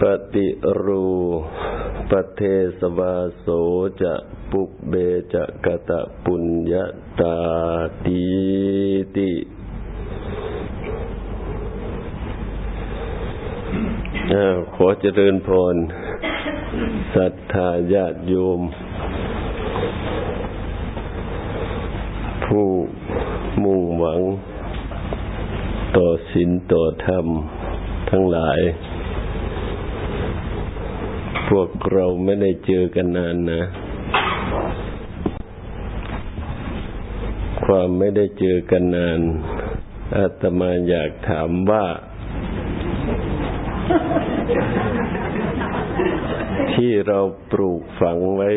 ปฏิรูปเทสวาโสจะปุกเบจะกะตะปุญญาตาตีติขอเจริญพรศรัทธาญาติโยม ผู้มุ่งหวัง ต่อศีลต่อธรรม ทั้งหลาย พวกเราไม่ได้เจอกันนานนะ ความไม่ได้เจอกันนาน อาตมาอยากถามว่า ที่เราปลูกฝังไว้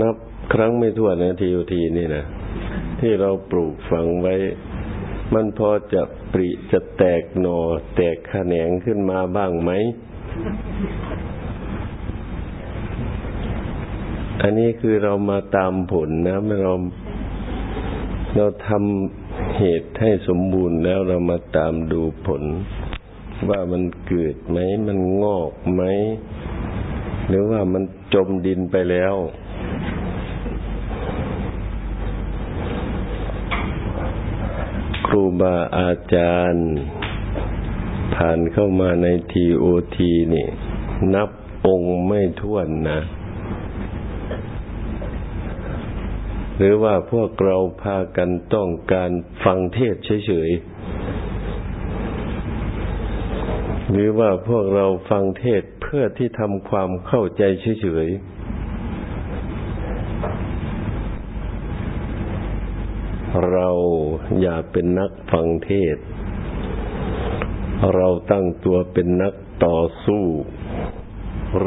นับครั้งไม่ถ้วนนะทีโอทีนี่นะ ที่เราปลูกฝังไว้ มันพอจะปริจะแตกหนอแตกแขนงขึ้นมาบ้างไหม อันนี้คือเรามาตามผลนะเราเราทำเหตุให้สมบูรณ์แล้วเรามาตามดูผล ว่ามันเกิดไหม มันงอกไหม หรือว่ามันจมดินไปแล้ว รูบาอาจารย์ ผ่านเข้ามาในทีโอทีนี่ นับองค์ไม่ท้วนนะ หรือว่าพวกเราพากันต้องการฟังเทศเฉยๆ หรือว่าพวกเราฟังเทศเพื่อที่ทำความเข้าใจเฉยๆ เราอย่าเป็นนักฟังเทศ เราตั้งตัวเป็นนักต่อสู้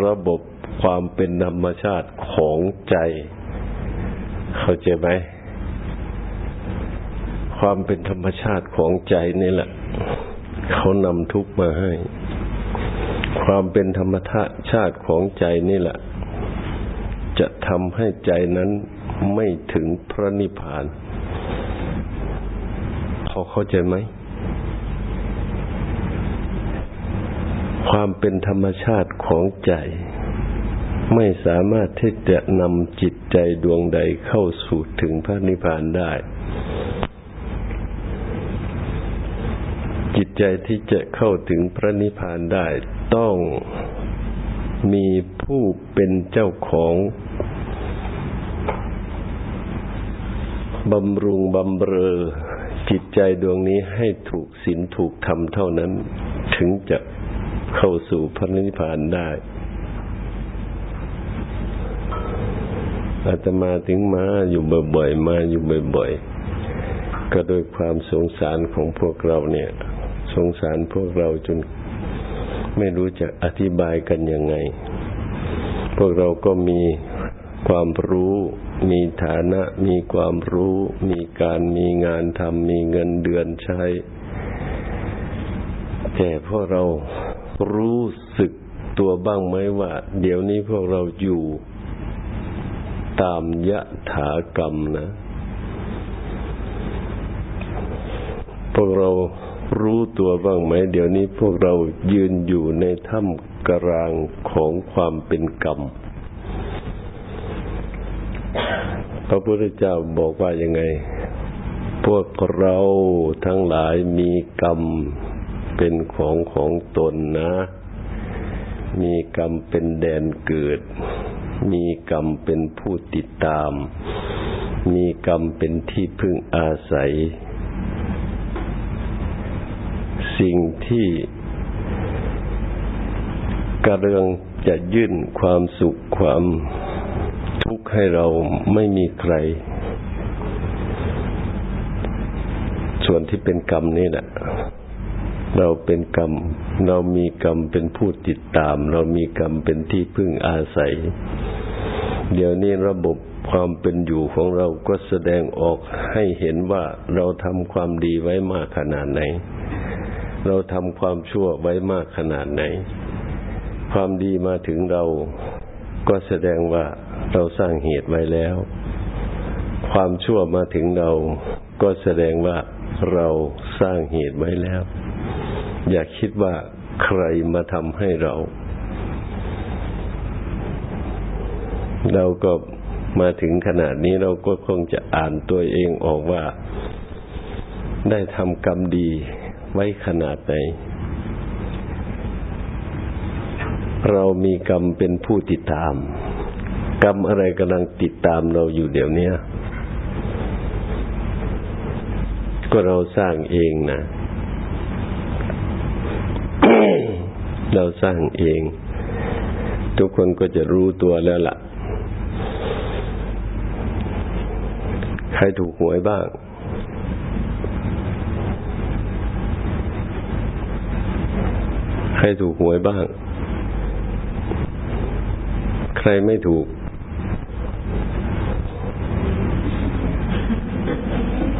ระบบความเป็นธรรมชาติของใจ เข้าใจไหม ความเป็นธรรมชาติของใจนี่แหละ เขานำทุกมาให้ ความเป็นธรรมชาติของใจนี่แหละ จะทำให้ใจนั้นไม่ถึงพระนิพพาน อเข้าใจไหม ความเป็นธรรมชาติของใจ ไม่สามารถที่จะนำจิตใจดวงใดเข้าสู่ถึงพระนิพพานได้ จิตใจที่จะเข้าถึงพระนิพพานได้ ต้องมีผู้เป็นเจ้าของบำรุงบำเรอ จิตใจดวงนี้ให้ถูกศีลถูกธรรมเท่านั้น ถึงจะเข้าสู่พระนิพพานได้อาตมาถึงมาอยู่บ่อยๆมาอยู่บ่อยๆก็โดยความสงสารของพวกเราเนี่ย สงสารพวกเราจนไม่รู้จะอธิบายกันยังไง พวกเราก็มีความรู้ มีฐานะมีความรู้ มีการมีงานทำมีเงินเดือนใช้ แต่พวกเรารู้สึกตัวบ้างไหมว่า เดี๋ยวนี้พวกเราอยู่ ตามยะถากรรมนะ พวกเรารู้ตัวบ้างไหม เดี๋ยวนี้พวกเรายืนอยู่ในถ้ำกลางของความเป็นกรรม พระพุทธเจ้าบอกว่ายังไง พวกเราทั้งหลายมีกรรมเป็นของของตนนะ มีกรรมเป็นแดนเกิด มีกรรมเป็นผู้ติดตาม มีกรรมเป็นที่พึ่งอาศัย สิ่งที่กระเรืองจะยื่นความสุขความ กข์ให้เราไม่มีใคร ส่วนที่เป็นกรรมนี่แหละเราเป็นกรรม เรามีกรรมเป็นผู้ติดตาม เรามีกรรมเป็นที่พึ่งอาศัย เดี๋ยวนี้ระบบความเป็นอยู่ของเราก็แสดงออกให้เห็นว่าเราทำความดีไว้มากขนาดไหน เราทำความชั่วไว้มากขนาดไหน ความดีมาถึงเราก็แสดงว่า เราสร้างเหตุไว้แล้ว ความชั่วมาถึงเราก็แสดงว่าเราสร้างเหตุไว้แล้ว อย่าคิดว่าใครมาทำให้เรา เราก็มาถึงขนาดนี้เราก็คงจะอ่านตัวเองออกว่า ได้ทำกรรมดีไว้ขนาดไหน เรามีกรรมเป็นผู้ติดตาม กรรมอะไรกำลังติดตามเราอยู่เดี๋ยวนี้ก็เราสร้างเองนะ เราสร้างเอง ทุกคนก็จะรู้ตัวแล้วละ่ะ ใครถูกหวยบ้าง ใครถูกหวยบ้าง ใครไม่ถูก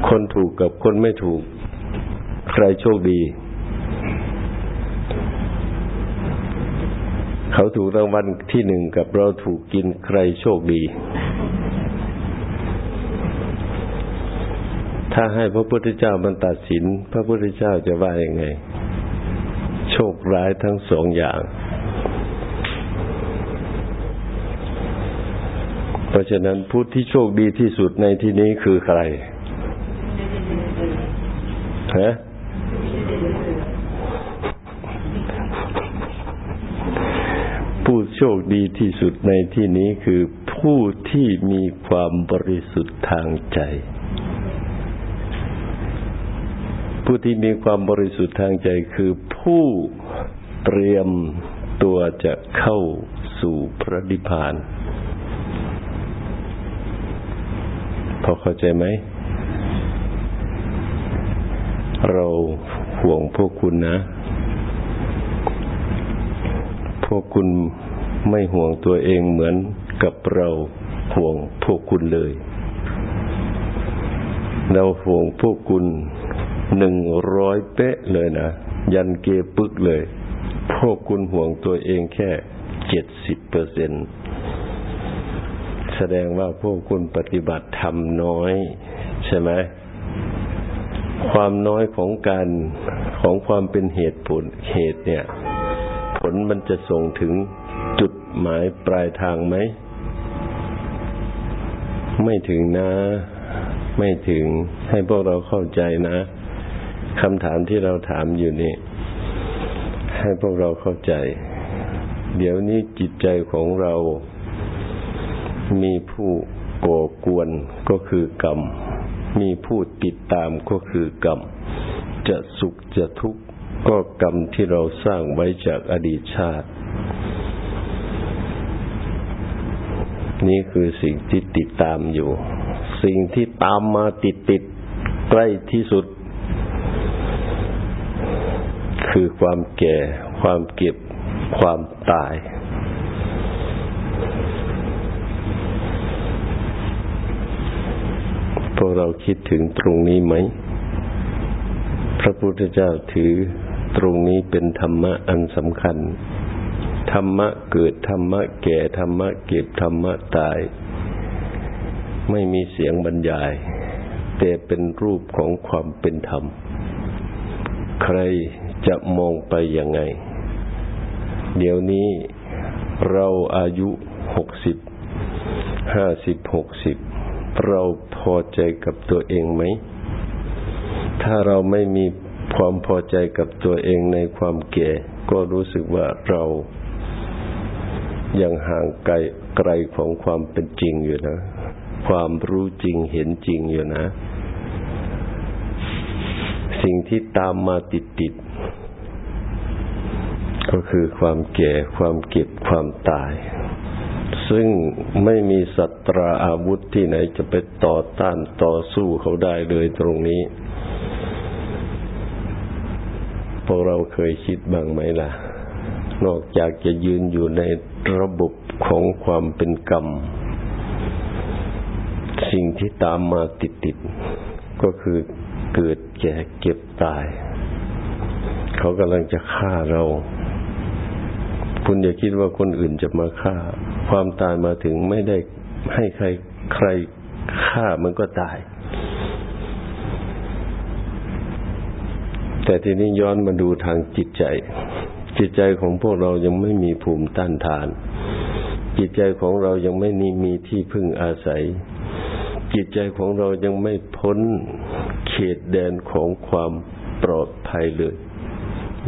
คนถูกกับคนไม่ถูก ใครโชคดี เขาถูกรางวัลที่หนึ่งกับเราถูกกินใครโชคดี ถ้าให้พระพุทธเจ้ามันตัดสิน พระพุทธเจ้าจะว่ายังไง โชคร้ายทั้งสองอย่างเพราะฉะนั้นผู้ที่โชคดีที่สุดในที่นี้คือใคร ฮะผู้โชคดีที่สุดในที่นี้คือผู้ที่มีความบริสุทธิ์ทางใจ ผู้ที่มีความบริสุทธิ์ทางใจคือผู้เตรียมตัวจะเข้าสู่พระนิพพาน พอเข้าใจไหม เราห่วงพวกคุณนะ พวกคุณไม่ห่วงตัวเองเหมือนกับเราห่วงพวกคุณเลย เราห่วงพวกคุณหนึ่งร้อยเป๊ะเลยนะ ยันเกปึกเลย พวกคุณห่วงตัวเองแค่เจ็ดสิบเปอร์เซ็นแสดงว่าพวกคุณปฏิบัติทำน้อย ใช่ไหม ความน้อยของการของความเป็นเหตุผลเหตุเนี่ย ผลมันจะส่งถึงจุดหมายปลายทางไหม ไม่ถึงนะ ไม่ถึงให้พวกเราเข้าใจนะคำถามที่เราถามอยู่นี่ ให้พวกเราเข้าใจ เดี๋ยวนี้จิตใจของเรามีผู้ก่อกวนก็คือกรรม มีผู้ติดตามก็คือกรรม จะสุขจะทุกข์ก็กรรมที่เราสร้างไว้จากอดีตชาติ นี่คือสิ่งที่ติดตามอยู่ สิ่งที่ตามมาติดติดใกล้ที่สุด คือความแก่ ความเก็บ ความตาย พวกเราคิดถึงตรงนี้ไหม พระพุทธเจ้าถือตรงนี้เป็นธรรมะอันสำคัญ ธรรมะเกิดธรรมะแก่ธรรมะเก็บธรรมะตาย ไม่มีเสียงบรรยาย แต่เป็นรูปของความเป็นธรรม ใครจะมองไปยังไง เดี๋ยวนี้เราอายุหกสิบห้าสิบหกสิบ เราพอใจกับตัวเองไหม ถ้าเราไม่มีความพอใจกับตัวเองในความแก่ ก็รู้สึกว่าเรายังห่างไกลไกลของความเป็นจริงอยู่นะ ความรู้จริงเห็นจริงอยู่นะ สิ่งที่ตามมาติดติดก็คือความแก่ ความเก็บ ความตาย ซึ่งไม่มีสัตราอาวุธที่ไหนจะไปต่อต้านต่อสู้เขาได้เลยตรงนี้ พวกเราเคยคิดบ้างไหมล่ะ นอกจากจะยืนอยู่ในระบบของความเป็นกรรม สิ่งที่ตามมาติดๆก็คือเกิดแก่เก็บตาย เขากำลังจะฆ่าเรา คุณอย่าคิดว่าคนอื่นจะมาฆ่า ความตายมาถึงไม่ได้ให้ใครใครฆ่ามันก็ตาย แต่ทีนี้ย้อนมาดูทางจิตใจ จิตใจของพวกเรายังไม่มีภูมิต้านทาน จิตใจของเรายังไม่มีมีที่พึ่งอาศัย จิตใจของเรายังไม่พ้นเขตแดนของความปลอดภัยเลย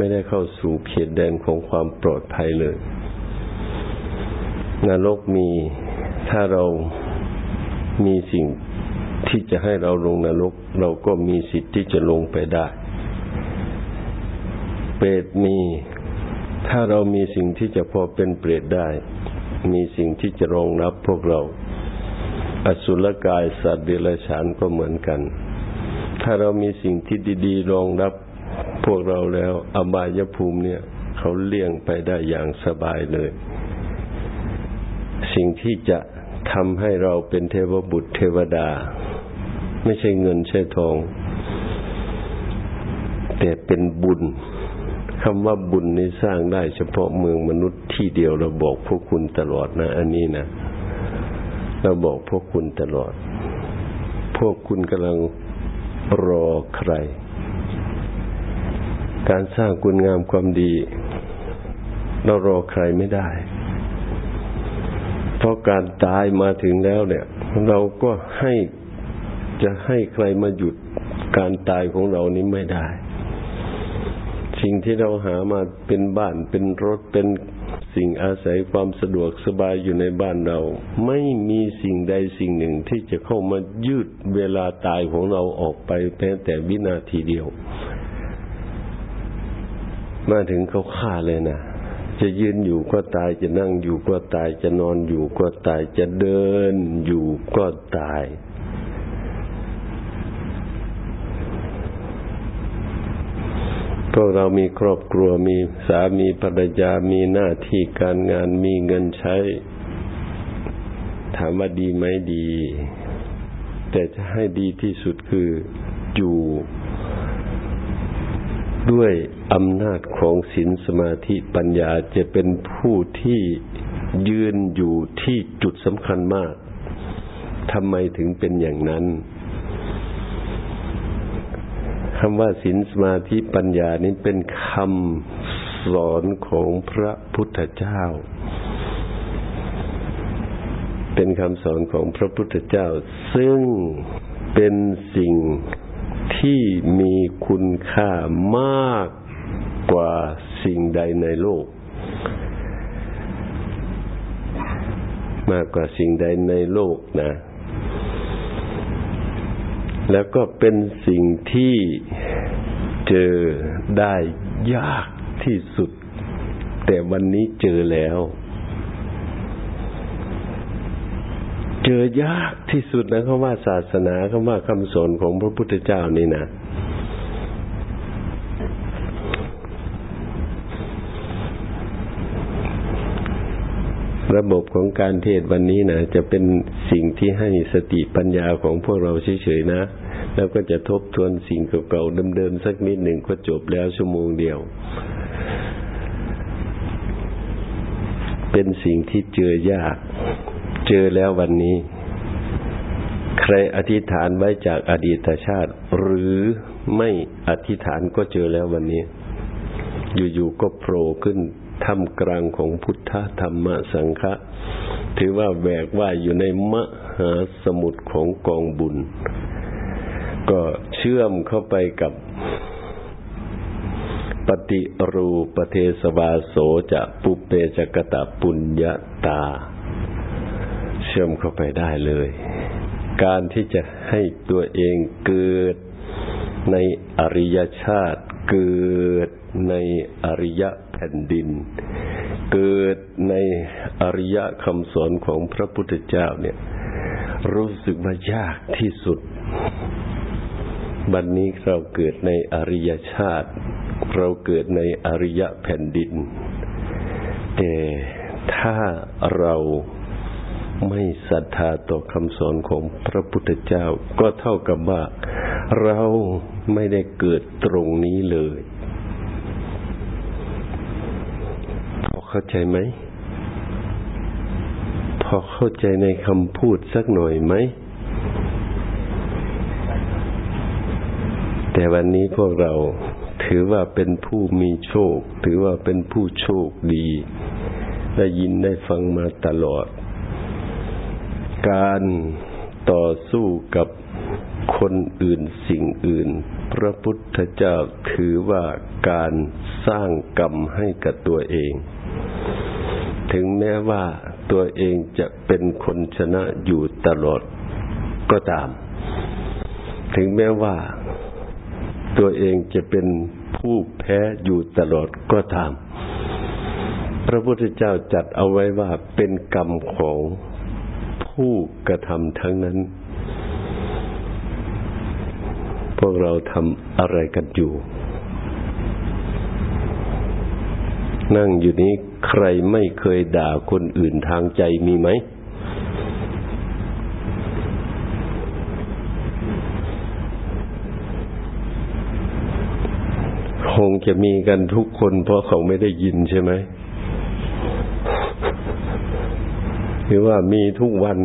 ไม่ได้เข้าสู่เขตแดนของความปลอดภัยเลย นรกมีถ้าเรามีสิ่งที่จะให้เราลงนรก เราก็มีสิทธิ์ที่จะลงไปได้ เปรตมี ถ้าเรามีสิ่งที่จะพอเป็นเปรตได้ มีสิ่งที่จะรองรับพวกเรา อสุรกายสัตว์เดรัจฉานก็เหมือนกัน ถ้าเรามีสิ่งที่ดี ๆ รองรับ พวกเราแล้วอบายภูมิเนี่ย เขาเลี่ยงไปได้อย่างสบายเลย สิ่งที่จะทำให้เราเป็นเทวบุตรเทวดา ไม่ใช่เงินใช่ทอง แต่เป็นบุญคำว่าบุญนี่สร้างได้เฉพาะเมืองมนุษย์ที่เดียวเราบอกพวกคุณตลอดนะ อันนี้นะเราบอกพวกคุณตลอด พวกคุณกำลังรอใคร การสร้างคุณงามความดี เรารอใครไม่ได้ เพราะการตายมาถึงแล้วเนี่ย เราก็ให้จะให้ใครมาหยุดการตายของเรานี้ไม่ได้ สิ่งที่เราหามาเป็นบ้านเป็นรถเป็นสิ่งอาศัยความสะดวกสบายอยู่ในบ้านเรา ไม่มีสิ่งใดสิ่งหนึ่งที่จะเข้ามายืดเวลาตายของเราออกไปแม้แต่วินาทีเดียว มาถึงเขาฆ่าเลยนะจะยืนอยู่ก็ตายจะนั่งอยู่ก็ตายจะนอนอยู่ก็ตายจะเดินอยู่ก็ตาย พวกเรามีครอบครัวมีสามีภรรยามีหน้าที่การงานมีเงินใช้ ถามว่าดีไหมดี แต่จะให้ดีที่สุดคืออยู่ ด้วยอำนาจของศีลสมาธิปัญญาจะเป็นผู้ที่ยืนอยู่ที่จุดสำคัญมากทำไมถึงเป็นอย่างนั้นคำว่าศีลสมาธิปัญญานี้เป็นคำสอนของพระพุทธเจ้า เป็นคำสอนของพระพุทธเจ้า ซึ่งเป็นสิ่ง ที่มีคุณค่ามากกว่าสิ่งใดในโลก มากกว่าสิ่งใดในโลกนะ แล้วก็เป็นสิ่งที่เจอได้ยากที่สุด แต่วันนี้เจอแล้วเจ อยากที่สุดนะคำว่าศาสนาคำว่าคำสอนของพระพุทธเจ้านี่นะระบบของการเทศวันนี้นะจะเป็นสิ่งที่ให้สติปัญญาของพวกเราเฉยๆนะ แล้วก็จะทบทวนสิ่งเก่าๆเดิมๆสักนิดหนึ่งก็จบแล้วชั่วโมงเดียว เป็นสิ่งที่เจอยาก เจอแล้ววันนี้ ใครอธิษฐานไว้จากอดีตชาติ หรือไม่อธิษฐานก็เจอแล้ววันนี้ อยู่ๆก็โผล่ขึ้นทำกลางของพุทธธรรมสังฆะถือว่าแบกว่าอยู่ในมหาสมุทรของกองบุญ ก็เชื่อมเข้าไปกับปฏิรูปเทสวาโสจะปุเปจกตะปุญญาตา เชื่อมเข้าไปได้เลย การที่จะให้ตัวเองเกิดในอริยชาติ เกิดในอริยแผ่นดิน เกิดในอริยคำสอนของพระพุทธเจ้าเนี่ย รู้สึกว่ายากที่สุด บัดนนี้เราเกิดในอริยชาติ เราเกิดในอริยแผ่นดิน แต่ถ้าเรา ไม่ศรัทธาต่อคำสอนของพระพุทธเจ้า ก็เท่ากับว่าเราไม่ได้เกิดตรงนี้เลยพอเข้าใจไหม พอเข้าใจในคำพูดสักหน่อยไหม แต่วันนี้พวกเราถือว่าเป็นผู้มีโชค ถือว่าเป็นผู้โชคดี ได้ยินได้ฟังมาตลอด การต่อสู้กับคนอื่นสิ่งอื่น พระพุทธเจ้าถือว่าการสร้างกรรมให้กับตัวเอง ถึงแม้ว่าตัวเองจะเป็นคนชนะอยู่ตลอดก็ตาม ถึงแม้ว่าตัวเองจะเป็นผู้แพ้อยู่ตลอดก็ตาม พระพุทธเจ้าจัดเอาไว้ว่าเป็นกรรมของ ผู้กระทำทั้งนั้น พวกเราทำอะไรกันอยู่ นั่งอยู่นี้ใครไม่เคยด่าคนอื่นทางใจมีไหม คงจะมีกันทุกคนเพราะเขาไม่ได้ยินใช่ไหม หรือว่ามีทุกวัน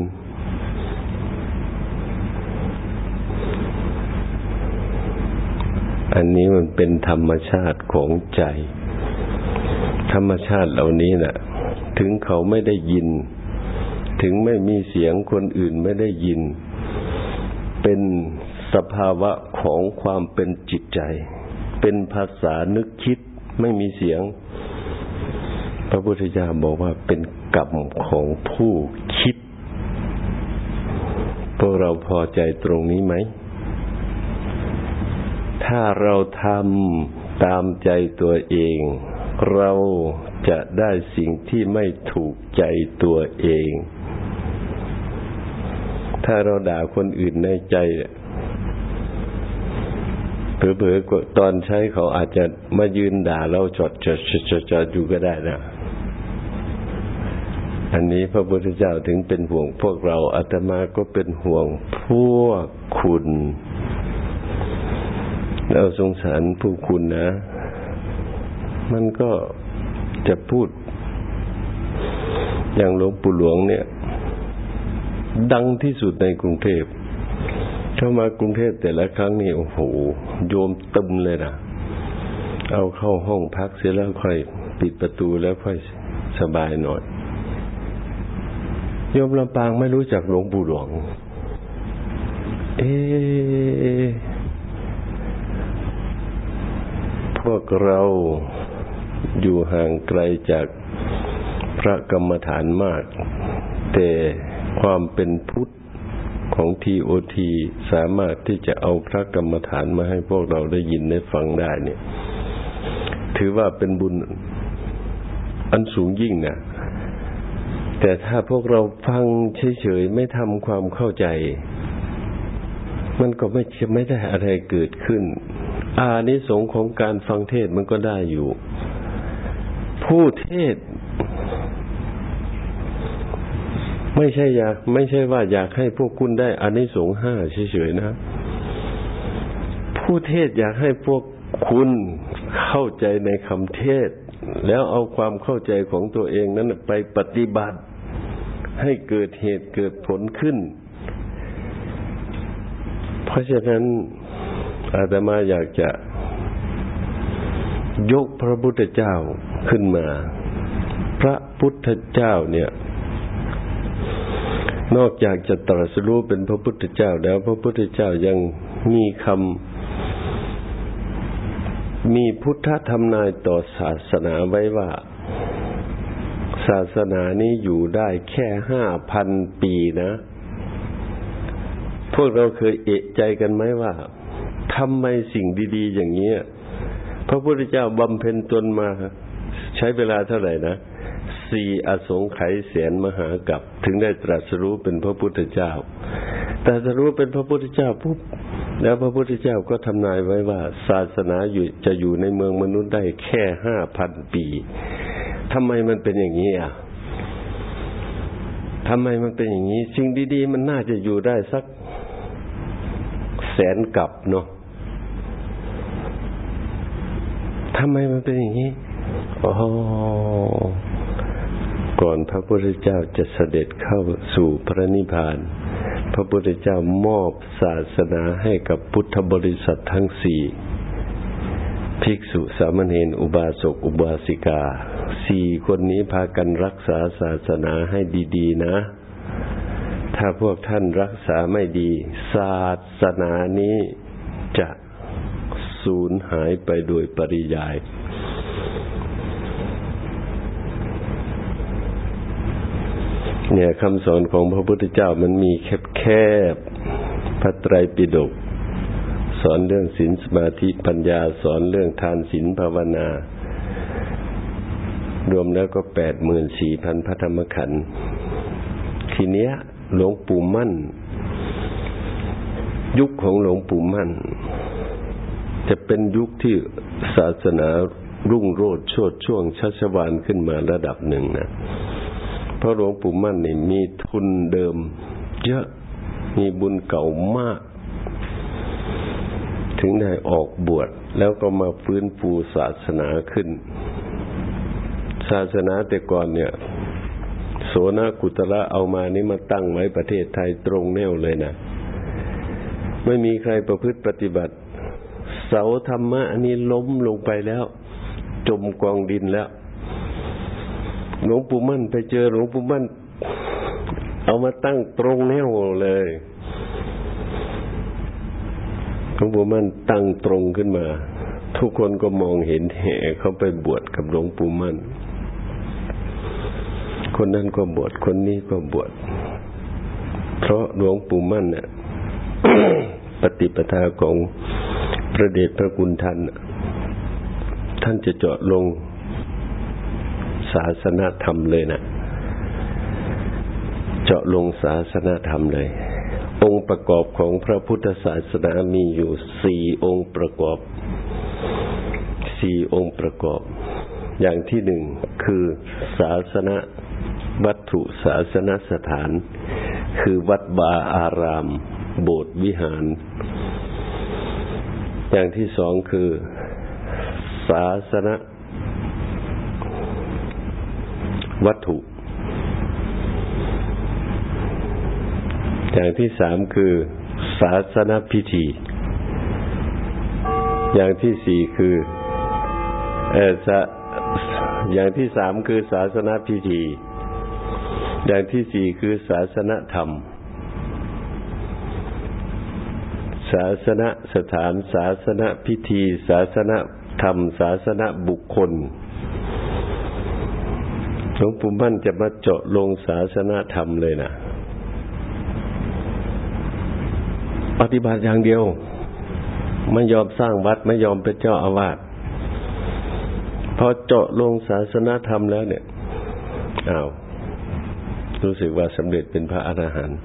อันนี้มันเป็นธรรมชาติของใจ ธรรมชาติเหล่านี้นะ่ะ ถึงเขาไม่ได้ยิน ถึงไม่มีเสียงคนอื่นไม่ได้ยิน เป็นสภาวะของความเป็นจิตใจ เป็นภาษานึกคิดไม่มีเสียง พระพุทธเจ้าบอกว่าเป็น กรรมของผู้คิด พวกเราพอใจตรงนี้ไหม ถ้าเราทำตามใจตัวเอง เราจะได้สิ่งที่ไม่ถูกใจตัวเอง ถ้าเราด่าคนอื่นในใจเผลอๆตอนใช้เขาอาจจะมายืนด่าเราจอดจอดจดจดอยู่ก็ได้นะ อันนี้พระพุทธเจ้าถึงเป็นห่วงพวกเราอาตมาก็เป็นห่วงพวกคุณ เราสงสารผู้คุณนะ มันก็จะพูด อย่างหลวงปู่หลวงเนี่ย ดังที่สุดในกรุงเทพเข้ามากรุงเทพแต่ละครั้งนี่โอ้โห โยมตึมเลยนะเอาเข้าห้องพักเสร็จแล้วค่อย ปิดประตูแล้วค่อยสบายหน่อย โยมลำปางไม่รู้จักหลวงปู่หลวง เอพวกเราอยู่ห่างไกลจากพระกรรมฐานมาก แต่ความเป็นพุทธของทีโอทีสามารถที่จะเอาพระกรรมฐานมาให้พวกเราได้ยินได้ฟังได้เนี่ย ถือว่าเป็นบุญอันสูงยิ่งนะ แต่ถ้าพวกเราฟังเฉยๆไม่ทำความเข้าใจ มันก็ไม่จะไม่ได้อะไรเกิดขึ้น อานิสงส์ของการฟังเทศมันก็ได้อยู่ ผู้เทศ ไม่ใช่อยาก ไม่ใช่ว่าอยากให้พวกคุณได้อานิสงส์ห้าเฉยๆนะ ผู้เทศอยากให้พวกคุณเข้าใจในคำเทศแล้วเอาความเข้าใจของตัวเองนั้นไปปฏิบัติ ให้เกิดเหตุเกิดผลขึ้น เพราะฉะนั้นอาตมาอยากจะยกพระพุทธเจ้าขึ้นมา พระพุทธเจ้าเนี่ย นอกจากจะตรัสรู้เป็นพระพุทธเจ้าแล้ว พระพุทธเจ้ายังมีคำมีพุทธธรรมนายต่อศาสนาไว้ว่า ศาสนานี้อยู่ได้แค่ห้าพันปีนะ พวกเราเคยเอะใจกันไหมว่าทำไมสิ่งดี ๆ อย่างนี้พระพุทธเจ้าบำเพ็ญตนมาใช้เวลาเท่าไหร่นะสี่อสงไขยแสนมหากับ ถึงได้ตรัสรู้เป็นพระพุทธเจ้าแต่จะรู้เป็นพระพุทธเจ้าปุ๊บแล้วพระพุทธเจ้าก็ทำนายไว้ว่า ศาสนาอยู่จะอยู่ในเมืองมนุษย์ได้แค่ห้าพันปี ทำไมมันเป็นอย่างนี้อะทำไมมันเป็นอย่างนี้ สิ่งดี ๆ มันน่าจะอยู่ได้สักแสนกับเนาะทำไมมันเป็นอย่างนี้อ๋อก่อนพระพุทธเจ้าจะเสด็จเข้าสู่พระนิพพาน พระพุทธเจ้ามอบศาสนาให้กับพุทธบริษัททั้งสี่ ภิกษุสามเณรอุบาสกอุบาสิกา สี่คนนี้พากันรักษาศาสนาให้ดีๆนะ ถ้าพวกท่านรักษาไม่ดี ศาสนานี้จะสูญหายไปโดยปริยาย เนี่ยคำสอนของพระพุทธเจ้ามันมีแคบแคบพระไตรปิฎก สอนเรื่องศีลสมาธิปัญญาสอนเรื่องทานศีลภาวนารวมแล้วก็แปดหมื่นสี่พันพระธรรมขันธ์ทีเนี้ย หลวงปู่มั่น ยุคของหลวงปู่มั่น จะเป็นยุคที่ศาสนารุ่งโรจน์ชดช่วงชัชวานขึ้นมาระดับหนึ่งนะเพราะหลวงปู่มั่นนี่มีทุนเดิม เยอะมีบุญเก่ามาก ถึงได้ออกบวชแล้วก็มาฟื้นฟูศาสนาขึ้น ศาสนาแต่ก่อนเนี่ย โสนกุตระเอามานี่มาตั้งไว้ประเทศไทยตรงแนวเลยนะ ไม่มีใครประพฤติปฏิบัติ เสาธรรมะอันนี้ล้มลงไปแล้ว จมกองดินแล้ว หลวงปู่มั่นไปเจอหลวงปู่มั่น เอามาตั้งตรงแนวเลย หลวงปู่มั่นตั้งตรงขึ้นมา ทุกคนก็มองเห็นแห่เขาไปบวชกับหลวงปู่มั่น คนนั้นก็บวชคนนี้ก็บวชเพราะหลวงปู่มั่นเนี่ยปฏิปทาของพระเดชพระคุณท่านท่านจะเจาะลงศาสนาธรรมเลยนะเจาะลงศาสนาธรรมเลย องค์ประกอบของพระพุทธศาสนามีอยู่สี่องค์ประกอบ สี่องค์ประกอบ อย่างที่หนึ่งคือศาสนาวัตถุศาสนสถาน คือวัดบาอาราม โบสถ์วิหาร อย่างที่สองคือ ศาสนาวัตถุ อย่างที่สามคือ ศาสนพิธี อย่างที่สี่คือเอออย่างที่สามคือศาสนพิธี อย่างที่สี่คือศาสนธรรม ศาสนสถาน ศาสนพิธี ศาสนธรรม ศาสนบุคคลหลวงปู่มั่นจะมาเจาะลงศาสนาธรรมเลยนะ ปฏิบัติอย่างเดียว ไม่ยอมสร้างวัดไม่ยอมเป็นเจ้าอาวาสพอเจาะลงศาสนาธรรมแล้วเนี่ยอ้าวรู้สึกว่าสำเร็จเป็นพระอรหันต์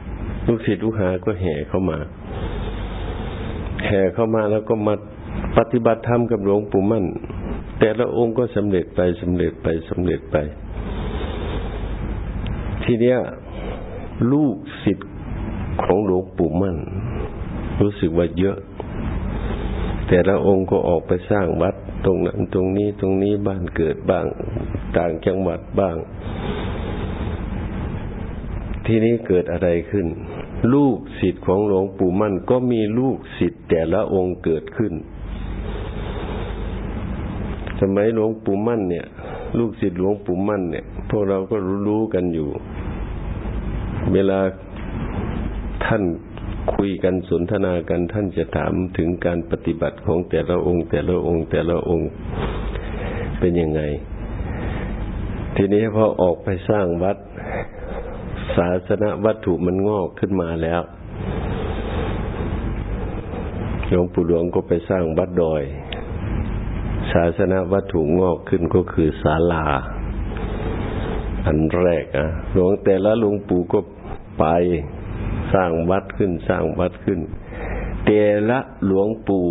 ลูกศิษย์ลูกหาก็แห่เข้ามา แห่เข้ามาแล้วก็มาปฏิบัติธรรมกับหลวงปู่มั่น แต่ละองค์ก็สำเร็จไปสำเร็จไปสำเร็จไป ทีเนี้ย ลูกศิษย์ของหลวงปู่มั่น รู้สึกว่าเยอะ แต่ละองค์ก็ออกไปสร้างวัดตรงนั้นตรงนี้ตรงนี้บ้านเกิดบ้าง ต่างจังหวัดบ้าง ทีนี้เกิดอะไรขึ้น ลูกศิษย์ของหลวงปู่มั่นก็มีลูกศิษย์แต่ละองค์เกิดขึ้นสมัยหลวงปู่มั่นเนี่ย ลูกศิษย์หลวงปู่มั่นเนี่ย พวกเราก็รู้กันอยู่ เวลาท่าน คุยกันสนทนากันท่านจะถามถึงการปฏิบัติของแต่ละองค์ แต่ละองค์ แต่ละองค์เป็นยังไง ทีนี้พอออกไปสร้างวัด ศาสนวัตถุมันงอกขึ้นมาแล้วหลวงปู่หลวงก็ไปสร้างวัดดอย ศาสนาวัตถุงอกขึ้นก็คือศาลา อันแรกอะหลวงแต่ละหลวงปู่ก็ไป สร้างวัดขึ้นสร้างวัดขึ้น แต่ละหลวงปู่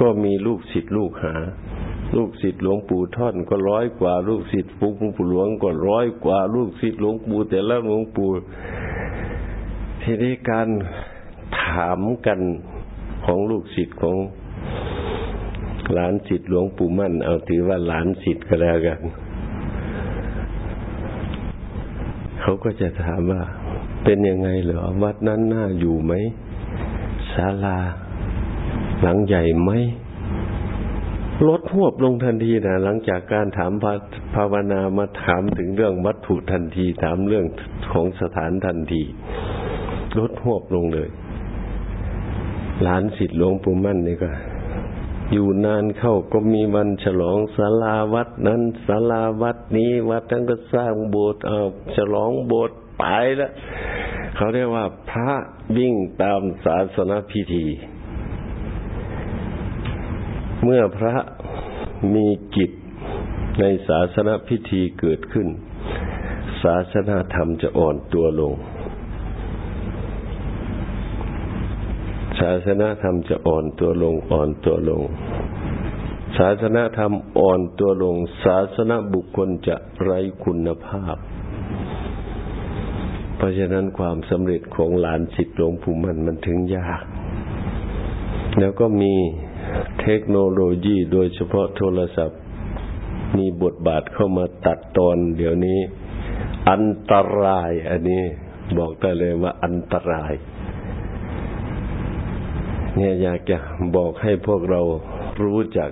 ก็มีลูกศิษย์ลูกหา ลูกศิษย์หลวงปู่ท่อนก็ร้อยกว่า ลูกศิษย์ปู่ปู่หลวงก็ร้อยกว่า ลูกศิษย์หลวงปู่แต่ละหลวงปู่ทีนี้การถามกันของลูกศิษย์ของหลานศิษย์หลวงปู่มั่น เอาถือว่าหลานศิษย์ก็แล้วกัน เขาก็จะถามว่า เป็นยังไงเหรอวัดนั้นน่าอยู่ไหมศาลา หลังใหญ่ไหมลดหวบลงทันทีนะหลังจากการถามภาวนามาถามถึงเรื่องวัตถุทันที ถามเรื่องของสถานทันที ลดหวบลงเลยหลานศิษย์หลวงปู่มั่นนี่ก็ อยู่นานเข้าก็มีวันฉลองศาลาวัดนั้นศาลาวัดนี้ วัดทั้งก็สร้างโบสถ์เอาฉลองโบสถ์ ไปแล้วเขาเรียกว่าพระวิ่งตามศาสนาพิธี เมื่อพระมีกิจในศาสนาพิธีเกิดขึ้น ศาสนาธรรมจะอ่อนตัวลง ศาสนาธรรมจะอ่อนตัวลงอ่อนตัวลง ศาสนาธรรมอ่อนตัวลง ศาสนาบุคคลจะไร้คุณภาพ ราะฉะนั้นความสำเร็จของหลานศิษย์หลวงปู่มันมันถึงยาก แล้วก็มีเทคโนโลยีโดยเฉพาะโทรศัพท์ มีบทบาทเข้ามาตัดตอนเดี๋ยวนี้ อันตราย อันนี้ บอกได้เลยว่าอันตราย เนี่ยอยากจะบอกให้พวกเรารู้จัก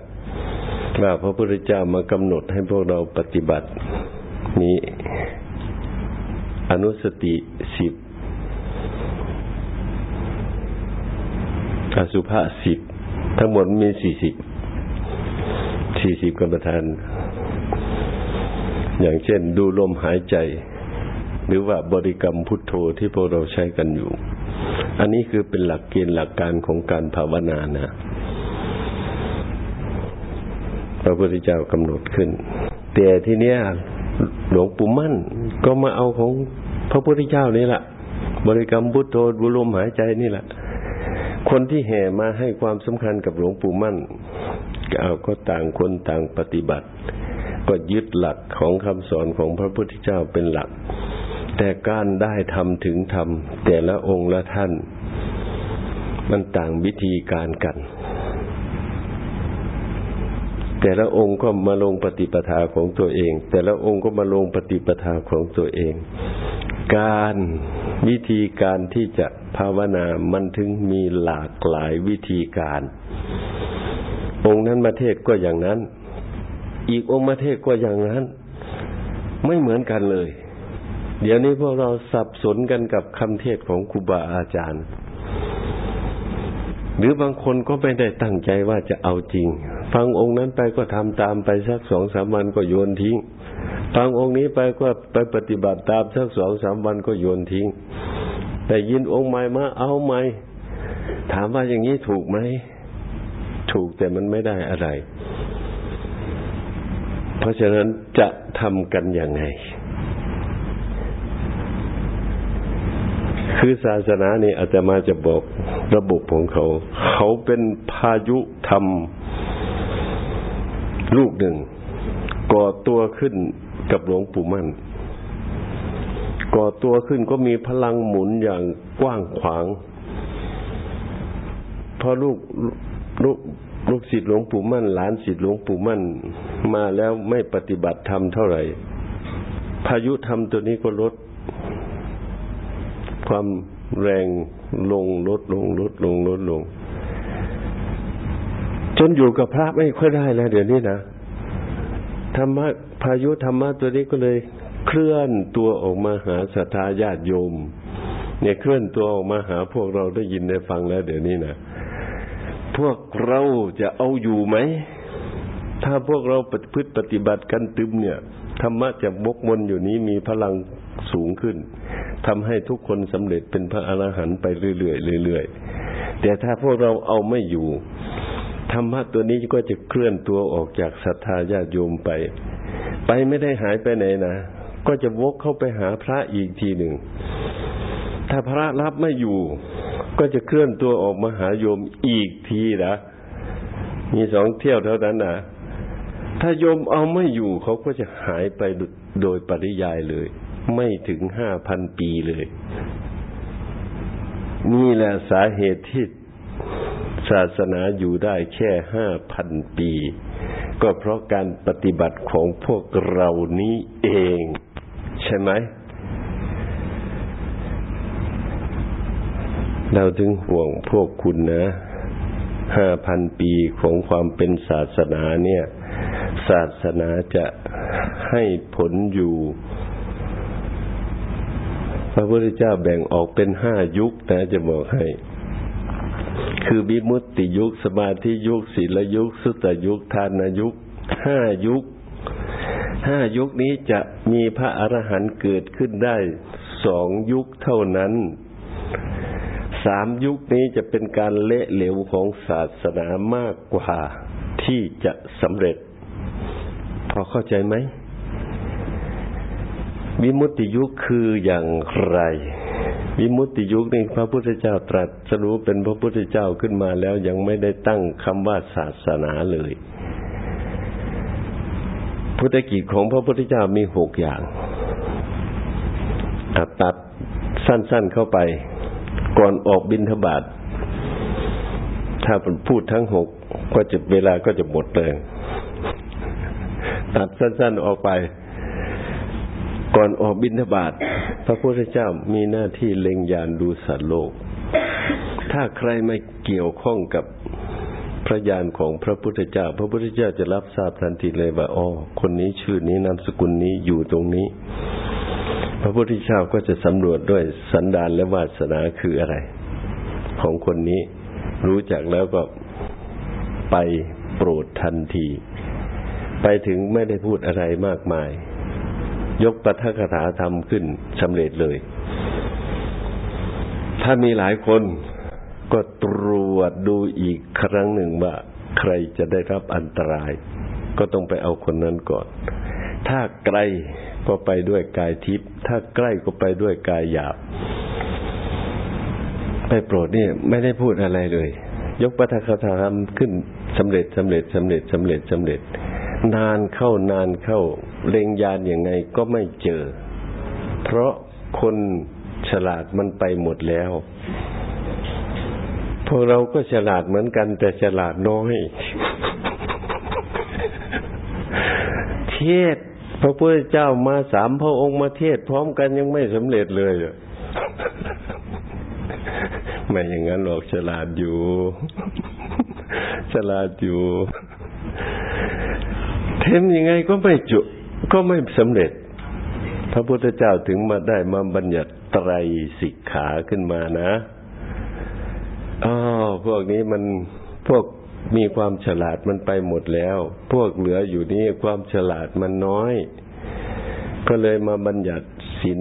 ว่าพระพุทธเจ้ามากำหนดให้พวกเราปฏิบัตินี้ อนุสติสิบอสุภะสิบทั้งหมดมีสี่สิบสี่สิบกรรมฐาน อย่างเช่น ดูลมหายใจ หรือว่าบริกรรมพุทโธที่พวกเราใช้กันอยู่ อันนี้คือเป็นหลักเกณฑ์หลักการของการภาวนานะพระพุทธเจ้ากำหนดขึ้น แต่ทีเนี้ยหลวงปู่มั่นก็มาเอาของ พระพุทธเจ้านี่แหละบริกรรมพุทโธบุลมหายใจนี่แหละ คนที่แห่มาให้ความสำคัญกับหลวงปู่มั่นเอาก็ต่างคนต่างปฏิบัติ ก็ยึดหลักของคำสอนของพระพุทธเจ้าเป็นหลัก แต่การได้ทำถึงทำแต่ละองค์ละท่าน มันต่างวิธีการกันแต่ละองค์ก็มาลงปฏิปทาของตัวเอง แต่ละองค์ก็มาลงปฏิปทาของตัวเอง การวิธีการที่จะภาวนามันถึงมีหลากหลายวิธีการ องค์นั้นมาเทศก็อย่างนั้น อีกองค์มาเทศก็อย่างนั้น ไม่เหมือนกันเลย เดี๋ยวนี้พวกเราสับสนกันกับคำเทศของครูบาอาจารย์ หรือบางคนก็ไม่ได้ตั้งใจว่าจะเอาจริง ฟังองค์นั้นไปก็ทำตามไปสักสองสามวันก็โยนทิ้ง ฟังองค์นี้ไปก็ไปปฏิบัติตามสักสองสามวันก็โยนทิ้ง แต่ยินองค์ใหม่มาเอาใหม่ถามว่าอย่างนี้ถูกไหม ถูกแต่มันไม่ได้อะไร เพราะฉะนั้นจะทำกันอย่างไง คือศาสนานี่อาจจะมาจะบอกระบบของเขา เขาเป็นพายุธรรม ลูกหนึ่งก่อตัวขึ้น กับหลวงปู่มั่น ก่อตัวขึ้นก็มีพลังหมุนอย่างกว้างขวางพอลูกลูกลูกศิษย์หลวงปู่มั่น หลานศิษย์หลวงปู่มั่น มาแล้วไม่ปฏิบัติธรรมเท่าไหร่ พายุธรรมตัวนี้ก็ลด ความแรงลงลดลงลดลงลดลง จนอยู่กับพระไม่ค่อยได้แล้วเดี๋ยวนี้นะธรรมะ พายุธรรมะตัวนี้ก็เลยเคลื่อนตัวออกมาหาศรัทธาญาติโยม เนี่ยเคลื่อนตัวออกมาหาพวกเราได้ยินได้ฟังแล้ว เดี๋ยวนี้นะพวกเราจะเอาอยู่ไหม ถ้าพวกเราปฏิพฤติปฏิบัติกันตึมเนี่ยธรรมะจะบกมนอยู่นี้มีพลังสูงขึ้นทำให้ทุกคนสำเร็จเป็นพระอรหันต์ไปเรื่อยๆเรื่อยๆแต่ถ้าพวกเราเอาไม่อยู่ ธรรมะตัวนี้ก็จะเคลื่อนตัวออกจากศรัทธาญาติโยมไป ไปไม่ได้หายไปไหนนะก็จะวกเข้าไปหาพระอีกทีหนึ่ง ถ้าพระรับไม่อยู่ ก็จะเคลื่อนตัวออกมาหาโยมอีกทีนะมีสองเที่ยวเท่านั้นนะถ้าโยมเอาไม่อยู่เขาก็จะหายไปโดยปริยายเลย ไม่ถึงห้าพันปีเลย นี่แหละสาเหตุที่ ศาสนาอยู่ได้แค่ห้าพันปี ก็เพราะการปฏิบัติของพวกเรานี้เอง ใช่ไหม เราถึงห่วงพวกคุณนะห้าพันปีของความเป็นศาสนาเนี่ย ศาสนาจะให้ผลอยู่ พระพุทธเจ้าแบ่งออกเป็นห้ายุคนะจะบอกให้ คือบิมุตติยุคสมาธิยุคศีลยุคสุตยุคทานยุคห้ายุคห้ายุคนี้จะมีพระอรหันต์เกิดขึ้นได้สองยุคเท่านั้นสามยุคนี้จะเป็นการเละเหลวของศาสนามากกว่าที่จะสำเร็จ พอเข้าใจไหมวิมุตติยุคคืออย่างไร วิมุตติยุคนี้พระพุทธเจ้าตรัสรู้เป็นพระพุทธเจ้าขึ้นมาแล้วยังไม่ได้ตั้งคำว่าศาสนาเลย พุทธกิจของพระพุทธเจ้ามีหกอย่างตัดสั้น ๆเข้าไป ก่อนออกบินทบาทถ้าเป็นพูดทั้งหกก็จะเวลาก็จะหมดเลย ตัดสั้น ๆออกไป ก่อนออกบินทบาทพระพุทธเจ้ามีหน้าที่เล็งยานดูสัตว์โลก ถ้าใครไม่เกี่ยวข้องกับพระญาณของพระพุทธเจ้า พระพุทธเจ้าจะรับทราบทันทีเลยว่าอ๋อคนนี้ชื่อนี้นามสกุลนี้อยู่ตรงนี้ พระพุทธเจ้าก็จะสำรวจด้วยสันดานและวาสนาคืออะไร ของคนนี้รู้จักแล้วก็ไปโปรดทันที ไปถึงไม่ได้พูดอะไรมากมาย ยกปฐกถาธรรมขึ้นสำเร็จเลย ถ้ามีหลายคนก็ตรวจดูอีกครั้งหนึ่งว่าใครจะได้รับอันตราย ก็ต้องไปเอาคนนั้นก่อน ถ้าไกลก็ไปด้วยกายทิพย์ถ้าใกล้ก็ไปด้วยกายหยาบไปโปรดนี่ไม่ได้พูดอะไรเลย ยกปฐคาธรรมขึ้นสำเร็จสำเร็จสำเร็จสำเร็จสำเร็จ นานเข้านานเข้า เล็งยานอย่างไงก็ไม่เจอ เพราะคนฉลาดมันไปหมดแล้ว พวกเราก็ฉลาดเหมือนกัน แต่ฉลาดน้อย เทศพระพุทธเจ้ามาสามพระองค์มาเทศพร้อมกันยังไม่สำเร็จเลยไม่อย่างนั้นหรอกฉลาดอยู่ ฉลาดอยู่เทมยังไงก็ไม่จุ ก็ไม่สำเร็จ พระพุทธเจ้าถึงมาได้มาบัญญัติไตรสิกขาขึ้นมานะอ๋อพวกนี้มันพวกมีความฉลาดมันไปหมดแล้ว พวกเหลืออยู่นี่ความฉลาดมันน้อย ก็เลยมาบัญญัติศีล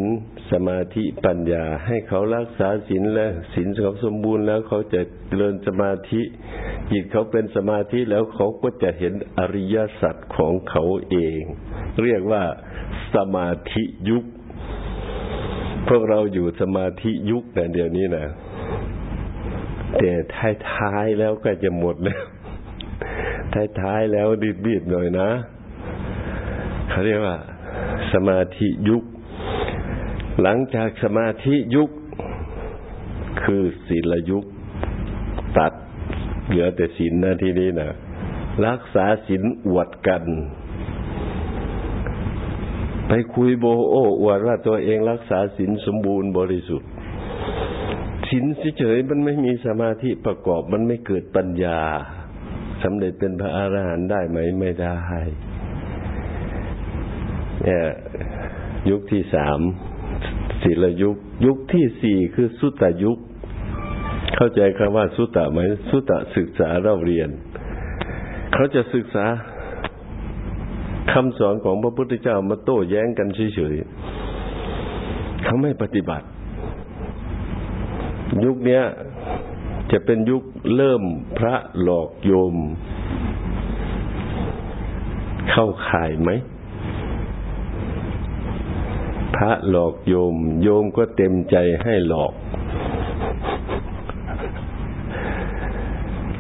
สมาธิปัญญาให้เขารักษาศีลและศีลเขาสมบูรณ์แล้วเขาจะเริญสมาธิจิตเขาเป็นสมาธิแล้วเขาก็จะเห็นอริยสัจของเขาเอง เรียกว่าสมาธิยุค พวกเราอยู่สมาธิยุคแต่เดี๋ยวนี้นะแต่ท้ายๆแล้วก็จะหมดแล้วท้ายๆแล้วรีบๆหน่อยนะเขาเรียกว่า สมาธิยุค หลังจากสมาธิยุคคือศีลยุค ตัดเหลือแต่ศีลนะที่นี้นะรักษาศีลอวดกัน ไปคุยโบโอ้อวดว่าตัวเองรักษาศีลสมบูรณ์บริสุทธิ์ศีลเฉยมันไม่มีสมาธิประกอบมันไม่เกิดปัญญาสำเร็จเป็นพระอรหันต์ได้ไหมไม่ได้เนี่ยยุคที่สาม ศิลยุค ยุคที่สี่คือสุตตยุค เข้าใจคำว่าสุตตะไหมสุตตะศึกษาเราเรียน เขาจะศึกษาคำสอนของพระพุทธเจ้ามาโต้แย้งกันเฉยๆเขาไม่ปฏิบัติ ยุคเนี้ยจะเป็นยุคเริ่มพระหลอกโยม เข้าข่ายไหม พระหลอกโยม โยมก็เต็มใจให้หลอก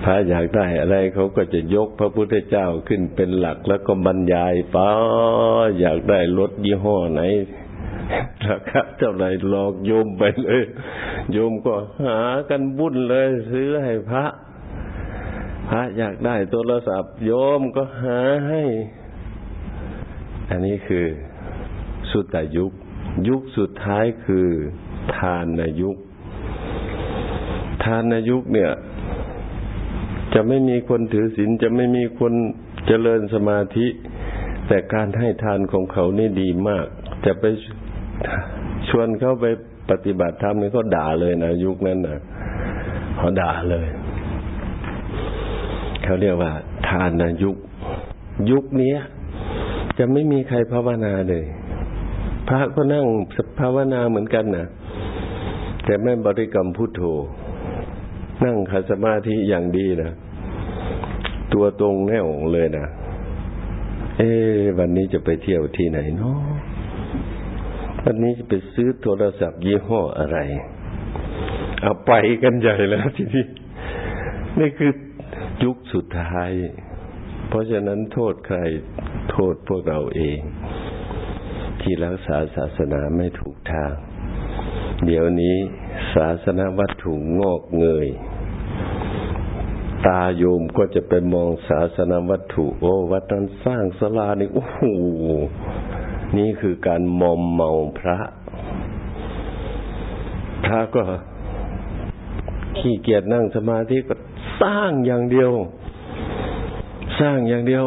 พระอยากได้อะไรเขาก็จะยกพระพุทธเจ้าขึ้นเป็นหลักแล้วก็บรรยายป้าอยากได้รถยี่ห้อไหนราคาเท่าไรหลอกโยมไปเลย โยมก็หากันบุญเลย ซื้อให้พระ พระอยากได้โทรศัพท์ โยมก็หาให้ อันนี้คือสุดแต่ยุค ยุคสุดท้ายคือทานนยุค ทานนยุคเนี่ย จะไม่มีคนถือศีลจะไม่มีคนเจริญสมาธิ แต่การให้ทานของเขานี่ดีมาก จะไปชวนเขาไปปฏิบัติธรรมนี่เขาด่าเลยนะยุคนั้นนะเขาด่าเลย เขาเรียกว่า ทานนะยุค ยุคนี้จะไม่มีใครภาวนาเลย พระก็นั่งภาวนาเหมือนกันนะแต่ไม่บริกรรมพุทโธ นั่งขัดสมาธิอย่างดีนะตัวตรงแน่วเลยนะเอ๊วันนี้จะไปเที่ยวที่ไหนเนาะวันนี้จะไปซื้อโทรศัพท์ยี่ห้ออะไร เอาไปกันใหญ่แล้วทีนี้นี่คือยุคสุดท้าย เพราะฉะนั้นโทษใครโทษพวกเราเอง ที่รักษาศาสนาไม่ถูกทาง เดี๋ยวนี้ศาสนาวัตถุงอกเงย ตาโยมก็จะไปมองศาสนาวัตถุ โอ้วัดนั้นสร้างศาลานี่โอ้โหนี่คือการมอมเมาพระ พระก็ขี้เกียจนั่งสมาธิก็สร้างอย่างเดียว สร้างอย่างเดียว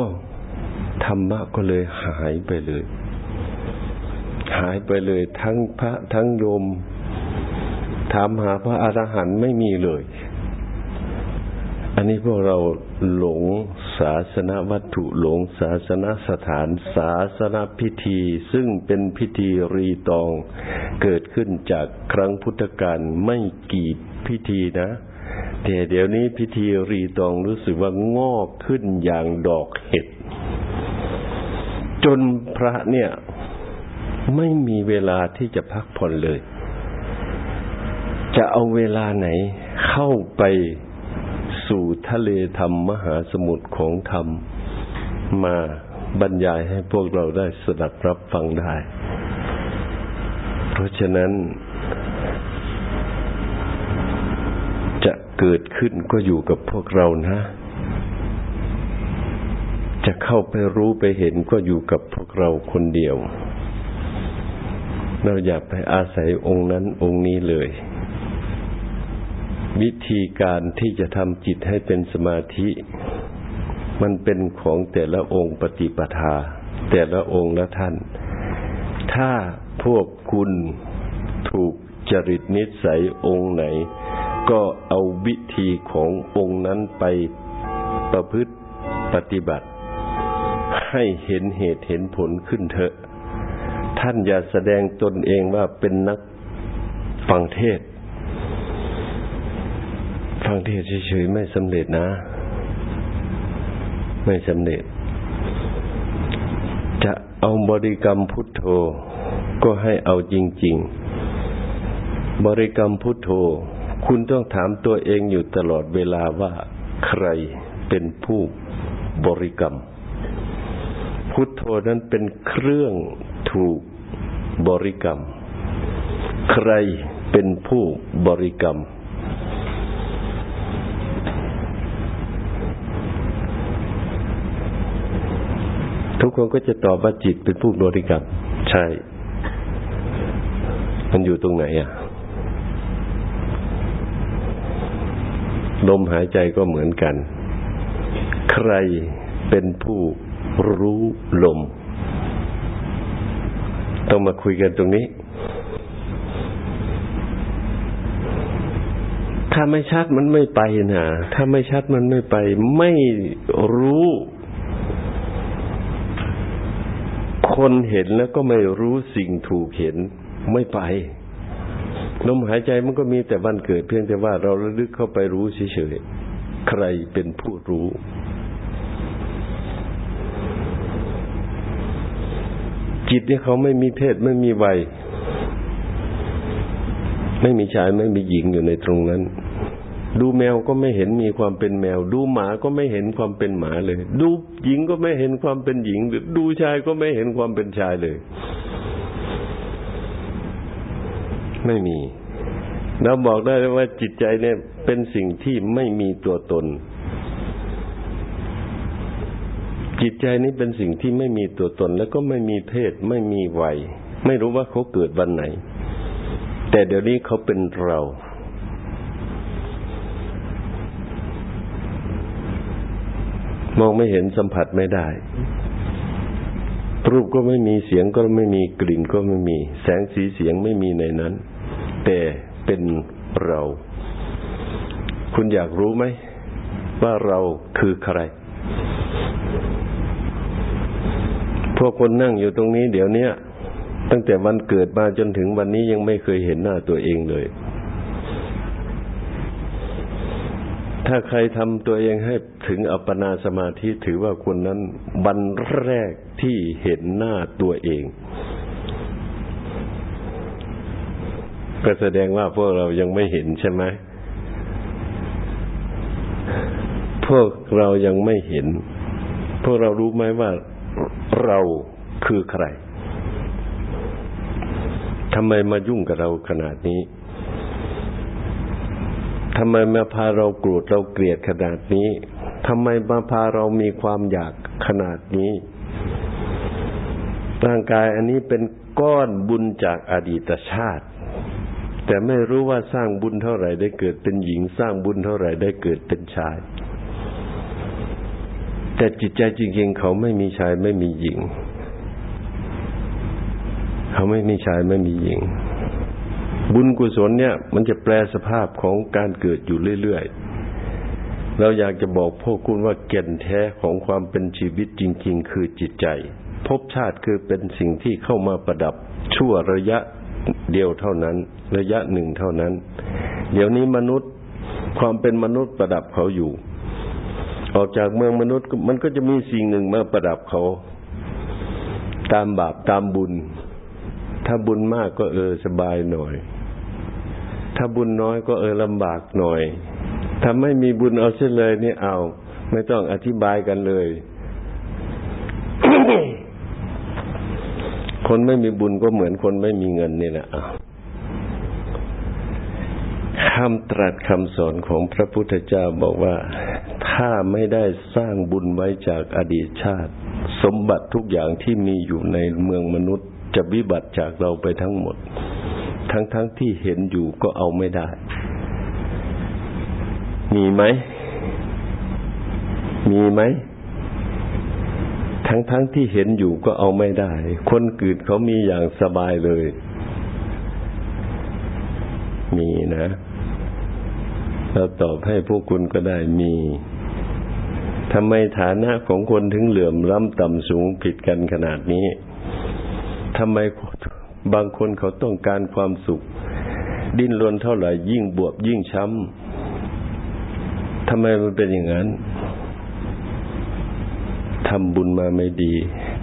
ธรรมะก็เลยหายไปเลย หายไปเลยทั้งพระทั้งโยมถามหาพระอรหันต์ไม่มีเลย อันนี้พวกเราหลงศาสนาวัตถุหลงศาสนาสถานศาสนาพิธี ซึ่งเป็นพิธีรีตองเกิดขึ้นจากครั้งพุทธกาลไม่กี่พิธีนะแต่เดี๋ยวนี้พิธีรีตองรู้สึกว่างอกขึ้นอย่างดอกเห็ด จนพระเนี่ย ไม่มีเวลาที่จะพักผ่อนเลย จะเอาเวลาไหนเข้าไปสู่ทะเลธรรมมหาสมุทรของธรรม มาบรรยายให้พวกเราได้สดับรับฟังได้ เพราะฉะนั้น จะเกิดขึ้นก็อยู่กับพวกเรานะ จะเข้าไปรู้ไปเห็นก็อยู่กับพวกเราคนเดียว เราอย่าไปอาศัยองค์นั้นองค์นี้เลย วิธีการที่จะทำจิตให้เป็นสมาธิ มันเป็นของแต่ละองค์ปฏิปทา แต่ละองค์ละท่าน ถ้าพวกคุณถูกจริตนิสัยองค์ไหน ก็เอาวิธีขององค์นั้นไปประพฤติปฏิบัติ ให้เห็นเหตุเห็นผลขึ้นเถอะ ท่านอย่าแสดงตนเองว่าเป็นนักฟังเทศ ฟังเทศเฉยๆไม่สำเร็จนะ ไม่สำเร็จ จะเอาบริกรรมพุทโธ ก็ให้เอาจริง ๆ บริกรรมพุทโธ คุณต้องถามตัวเองอยู่ตลอดเวลาว่าใครเป็นผู้บริกรรม พุทโธนั้นเป็นเครื่องถูก บริกรรม ใครเป็นผู้บริกรรม ทุกคนก็จะตอบว่าจิตเป็นผู้บริกรรม ใช่ มันอยู่ตรงไหนอะ ลมหายใจก็เหมือนกัน ใครเป็นผู้รู้ลม ต้องมาคุยกันตรงนี้ ถ้าไม่ชัดมันไม่ไปนะถ้าไม่ชัดมันไม่ไป ไม่รู้ คนเห็นแล้วก็ไม่รู้สิ่งถูกเห็นไม่ไปลมหายใจมันก็มีแต่วันเกิดเพียงแต่ว่าเราระลึกเข้าไปรู้เฉยๆ ใครเป็นผู้รู้ จิตเนี่ยเขาไม่มีเพศไม่มีวัย ไม่มีชายไม่มีหญิงอยู่ในตรงนั้น ดูแมวก็ไม่เห็นมีความเป็นแมว ดูหมาก็ไม่เห็นความเป็นหมาเลย ดูหญิงก็ไม่เห็นความเป็นหญิงหรือดูชายก็ไม่เห็นความเป็นชายเลย ไม่มีเราบอกได้ว่าจิตใจเนี่ยเป็นสิ่งที่ไม่มีตัวตน จิตใจนี้เป็นสิ่งที่ไม่มีตัวตน แล้วก็ไม่มีเพศไม่มีวัย ไม่รู้ว่าเขาเกิดวันไหน แต่เดี๋ยวนี้เขาเป็นเรา มองไม่เห็นสัมผัสไม่ได้รูปก็ไม่มีเสียงก็ไม่มีกลิ่นก็ไม่มี แสงสีเสียงไม่มีในนั้น แต่เป็นเรา คุณอยากรู้ไหม ว่าเราคือใคร พวกคนนั่งอยู่ตรงนี้เดี๋ยวนี้ตั้งแต่วันเกิดมาจนถึงวันนี้ยังไม่เคยเห็นหน้าตัวเองเลย ถ้าใครทำตัวเองให้ถึงอัปปนาสมาธิถือว่าคนนั้นวันแรกที่เห็นหน้าตัวเองก็แสดงว่าพวกเรายังไม่เห็นใช่ไหม พวกเรายังไม่เห็น พวกเรารู้ไหมว่า เราคือใครทำไมมายุ่งกับเราขนาดนี้ทำไมมาพาเราโกรธเราเกลียดขนาดนี้ทำไมมาพาเรามีความอยากขนาดนี้ ร่างกายอันนี้เป็นก้อนบุญจากอดีตชาติ แต่ไม่รู้ว่าสร้างบุญเท่าไหร่ได้เกิดเป็นหญิง สร้างบุญเท่าไหร่ได้เกิดเป็นชาย แต่จิตใจจริงๆเขาไม่มีชายไม่มีหญิง เขาไม่มีชายไม่มีหญิง บุญกุศลเนี่ย มันจะแปลสภาพของการเกิดอยู่เรื่อยๆ เราอยากจะบอกพวกคุณว่าเก่นแท้ของความเป็นชีวิตจริง ๆ คือจิตใจ ภพชาติคือเป็นสิ่งที่เข้ามาประดับชั่วระยะเดียวเท่านั้น ระยะหนึ่งเท่านั้น เดี๋ยวนี้มนุษย์ความเป็นมนุษย์ประดับเขาอยู่ ออกจากเมืองมนุษย์มันก็จะมีสิ่งหนึ่งมาประดับเขา ตามบาปตามบุญ ถ้าบุญมากก็เออสบายหน่อย ถ้าบุญน้อยก็เออลำบากหน่อย ถ้าไม่มีบุญเอาเสียเลยนี่เอา ไม่ต้องอธิบายกันเลย คนไม่มีบุญก็เหมือนคนไม่มีเงินนี่แหละ คำตรัสคำสอนของพระพุทธเจ้าบอกว่า ถ้าไม่ได้สร้างบุญไว้จากอดีตชาติ สมบัติทุกอย่างที่มีอยู่ในเมืองมนุษย์ จะวิบัติจากเราไปทั้งหมด ทั้งๆทที่เห็นอยู่ก็เอาไม่ได้ มีไหม มีไหม ทั้งๆทที่เห็นอยู่ก็เอาไม่ได้ คนกืดเขามีอย่างสบายเลยมีนะ เราตอบให้พวกคุณก็ได้มีทำไมฐานะของคนถึงเหลื่อมล้ำต่ำสูงผิดกันขนาดนี้ทำไมบางคนเขาต้องการความสุข ดิ้นรนเท่าไหร่ยิ่งบวบยิ่งช้ำทำไมมันเป็นอย่างนั้นทำบุญมาไม่ดี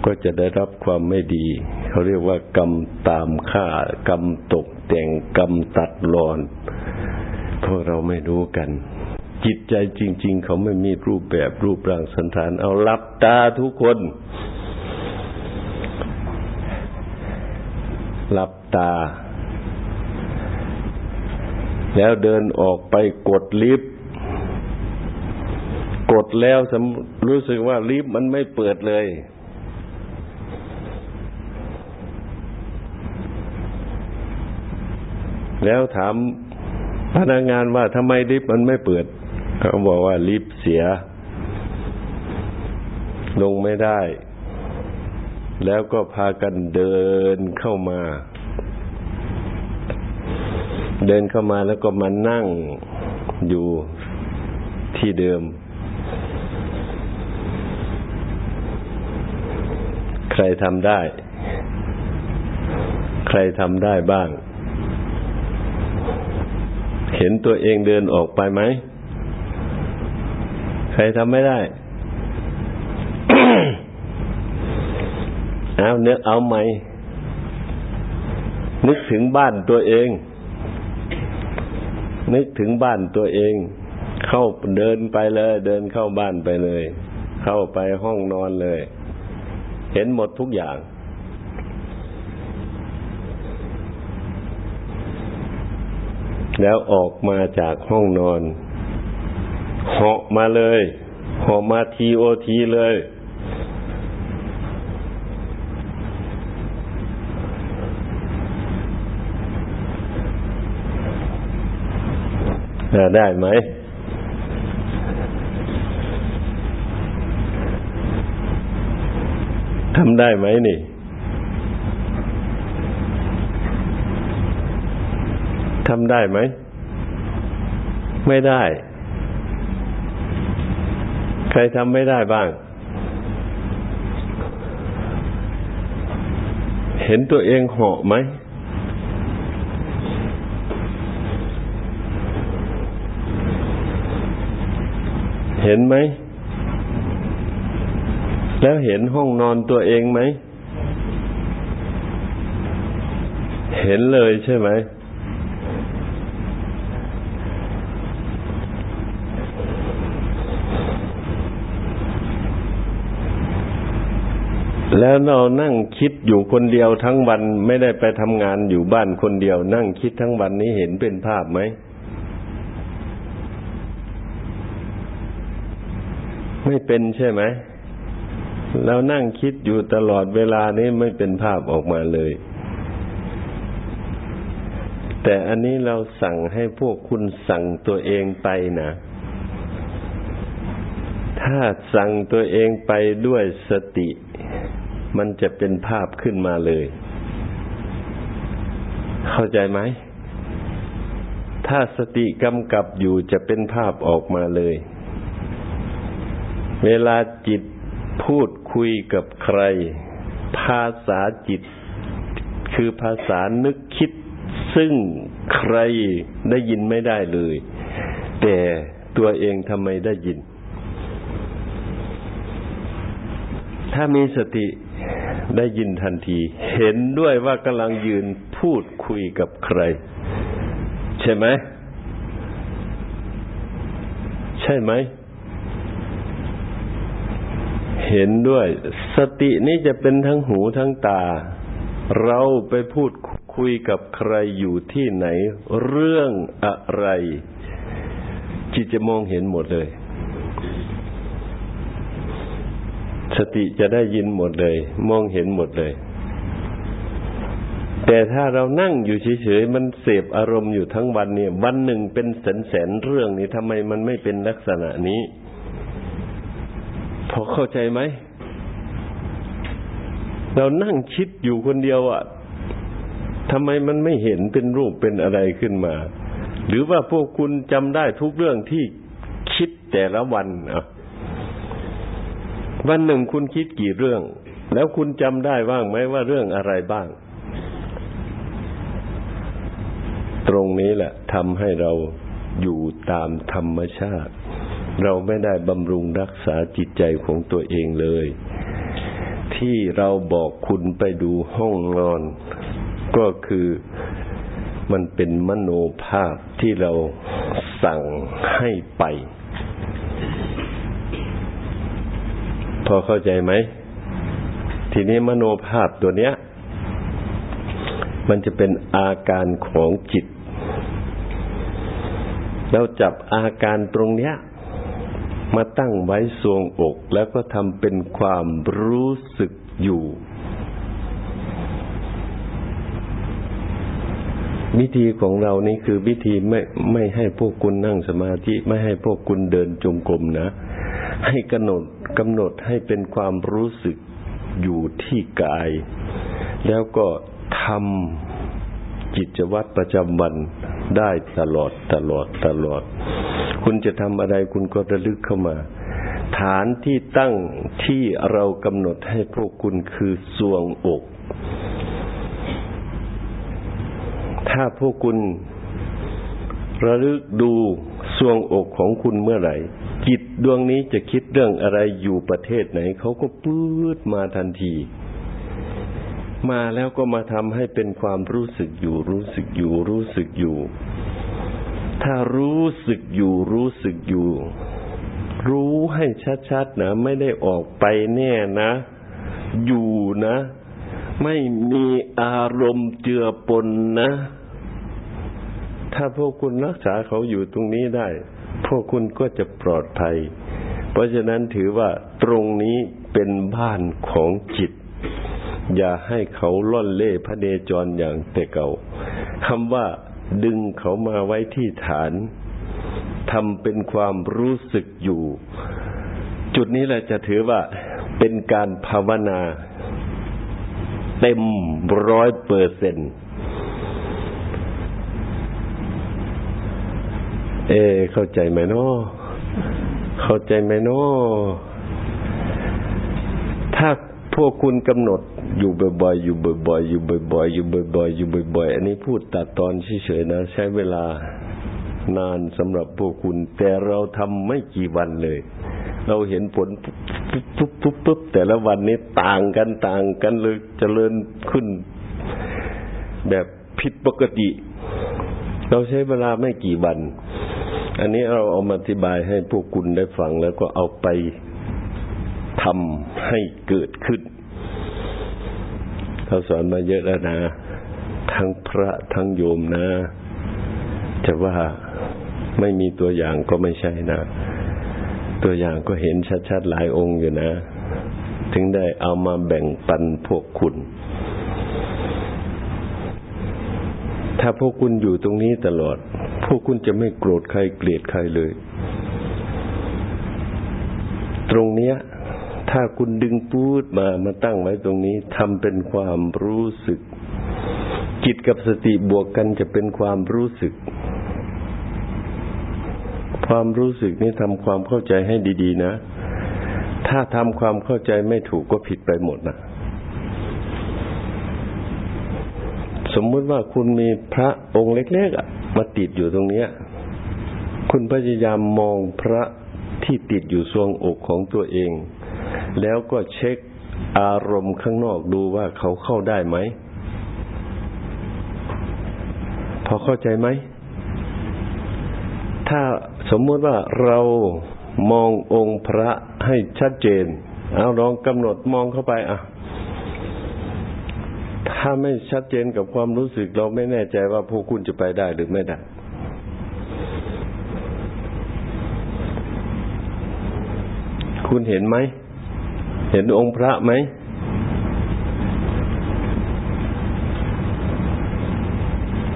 ก็จะได้รับความไม่ดี เขาเรียกว่ากรรมตามฆ่ากรรมตกแต่งกรรมตัดรอน พวกเราไม่รู้กัน จิตใจจริง ๆ เขาไม่มีรูปแบบรูปร่างสันฐาน เอาลับตาทุกคนหลับตา แล้วเดินออกไปกดลิฟต์กดแล้วรู้สึกว่าลิฟต์มันไม่เปิดเลย แล้วถาม พนักงานว่าทำไมลิฟต์มันไม่เปิด เขาบอกว่าลิฟต์เสีย ลงไม่ได้ แล้วก็พากันเดินเข้ามา เดินเข้ามาแล้วก็มานั่งอยู่ที่เดิม ใครทำได้ ใครทำได้บ้าง เห็นตัวเองเดินออกไปไหม ใครทำไม่ได้ เอาเนื้อเอาไหม นึกถึงบ้านตัวเอง นึกถึงบ้านตัวเอง เข้าเดินไปเลย เดินเข้าบ้านไปเลย เข้าไปห้องนอนเลย เห็นหมดทุกอย่าง แล้วออกมาจากห้องนอนเหาะมาเลยเหาะมาทีโอทีเลย ได้ไหมทำได้ไหมนี่ ทำได้ไหม ไม่ได้ ใครทำไม่ได้บ้าง เห็นตัวเองเหาะไหมเห็นไหม แล้วเห็นห้องนอนตัวเองไหม เห็นเลยใช่ไหม แล้วเรานั่งคิดอยู่คนเดียวทั้งวันไม่ได้ไปทำงานอยู่บ้านคนเดียว นั่งคิดทั้งวันนี้เห็นเป็นภาพไหมไม่เป็นใช่ไหมเรานั่งคิดอยู่ตลอดเวลานี้ไม่เป็นภาพออกมาเลย แต่อันนี้เราสั่งให้พวกคุณสั่งตัวเองไปนะถ้าสั่งตัวเองไปด้วยสติ มันจะเป็นภาพขึ้นมาเลย เข้าใจไหม ถ้าสติกำกับอยู่จะเป็นภาพออกมาเลย เวลาจิตพูดคุยกับใคร ภาษาจิต คือภาษานึกคิด ซึ่งใครได้ยินไม่ได้เลย แต่ตัวเองทำไมได้ยิน ถ้ามีสติได้ยินทันที เห็นด้วยว่ากำลังยืนพูดคุยกับใคร ใช่ไหม ใช่ไหม เห็นด้วย สตินี้จะเป็นทั้งหูทั้งตา เราไปพูดคุยกับใครอยู่ที่ไหน เรื่องอะไร จิตจะมองเห็นหมดเลย สติจะได้ยินหมดเลย มองเห็นหมดเลย แต่ถ้าเรานั่งอยู่เฉยๆมันเสพอารมณ์อยู่ทั้งวันเนี่ย วันหนึ่งเป็นแสนๆเรื่องนี้ทำไมมันไม่เป็นลักษณะนี้ พอเข้าใจไหม เรานั่งคิดอยู่คนเดียวอะ่ะทำไมมันไม่เห็นเป็นรูปเป็นอะไรขึ้นมา หรือว่าพวกคุณจำได้ทุกเรื่องที่คิดแต่ละวันอะ วันหนึ่งคุณคิดกี่เรื่อง แล้วคุณจำได้บ้างไหมว่าเรื่องอะไรบ้าง ตรงนี้แหละทำให้เราอยู่ตามธรรมชาติ เราไม่ได้บำรุงรักษาจิตใจของตัวเองเลย ที่เราบอกคุณไปดูห้องนอน ก็คือมันเป็นมโนภาพที่เราสั่งให้ไป พอเข้าใจไหม ทีนี้มโนภาพตัวเนี้ย มันจะเป็นอาการของจิตเราจับอาการตรงเนี้ย มาตั้งไว้ทรวงอก แล้วก็ทำเป็นความรู้สึกอยู่วิธีของเรานี่คือวิธีไม่ไม่ให้พวกคุณนั่งสมาธิ ไม่ให้พวกคุณเดินจงกรมนะ ให้กำหนด กำหนดให้เป็นความรู้สึกอยู่ที่กาย แล้วก็ทำกิจวัตรประจำวันได้ตลอดตลอดตลอด คุณจะทำอะไรคุณก็ระลึกเข้ามา ฐานที่ตั้งที่เรากำหนดให้พวกคุณคือสวงอก ถ้าพวกคุณระลึกดูสวงอกของคุณเมื่อไหร่ จิตดวงนี้จะคิดเรื่องอะไรอยู่ประเทศไหนเขาก็ปื้ดมาทันที มาแล้วก็มาทำให้เป็นความรู้สึกอยู่ รู้สึกอยู่ รู้สึกอยู่ ถ้ารู้สึกอยู่ รู้สึกอยู่ รู้ให้ชัดๆนะ ไม่ได้ออกไปแน่นะ อยู่นะ ไม่มีอารมณ์เจือปนนะ ถ้าพวกคุณรักษาเขาอยู่ตรงนี้ได้ วกคุณก็จะปลอดภัย เพราะฉะนั้นถือว่าตรงนี้เป็นบ้านของจิต อย่าให้เขาล่อนเล่พระเนจรอย่างแต่เก่าคำว่าดึงเขามาไว้ที่ฐานทำเป็นความรู้สึกอยู่ จุดนี้แหละจะถือว่าเป็นการภาวนา เต็มร้อยเปอร์เซ็นต์ เอ เข้าใจไหมเนาะเข้าใจไหมเนาะถ้าพวกคุณกำหนดอยู่บ่อยๆอยู่บ่อยๆอยู่บ่อยๆอยู่บ่อยๆอยู่บ่อยๆอันนี้พูดตัดตอนเฉยๆนะ ใช้เวลานานสำหรับพวกคุณ แต่เราทำไม่กี่วันเลย เราเห็นผลปุ๊บปุ๊บปุ๊บปุ๊บแต่ละวันนี้ต่างกันต่างกันเลยเจริญขึ้น แบบผิดปกติ เราใช้เวลาไม่กี่วัน อันนี้เราเอามาอธิบายให้พวกคุณได้ฟังแล้วก็เอาไปทำให้เกิดขึ้น เขาสอนมาเยอะแล้วนะ ทั้งพระทั้งโยมนะ จะว่าไม่มีตัวอย่างก็ไม่ใช่นะ ตัวอย่างก็เห็นชัดๆหลายองค์อยู่นะ ถึงได้เอามาแบ่งปันพวกคุณ ถ้าพวกคุณอยู่ตรงนี้ตลอด พวกคุณจะไม่โกรธใครเกลียดใครเลย ตรงเนี้ย ถ้าคุณดึงปูดมามาตั้งไว้ตรงนี้ทำเป็นความรู้สึก จิตกับสติบวกกันจะเป็นความรู้สึก ความรู้สึกนี้ทำความเข้าใจให้ดี ๆ นะ ถ้าทำความเข้าใจไม่ถูกก็ผิดไปหมดนะ สมมุติว่าคุณมีพระองค์เล็กๆอะมาติดอยู่ตรงนี้คุณพยายามมองพระที่ติดอยู่ทรวงอกของตัวเอง แล้วก็เช็คอารมณ์ข้างนอกดูว่าเขาเข้าได้ไหม พอเข้าใจไหม ถ้าสมมติว่าเรามององค์พระให้ชัดเจน เอาลองกำหนดมองเข้าไป อะ ถ้าไม่ชัดเจนกับความรู้สึกเราไม่แน่ใจว่าพวกคุณจะไปได้หรือไม่ได้คุณเห็นไหม เห็นองค์พระไหม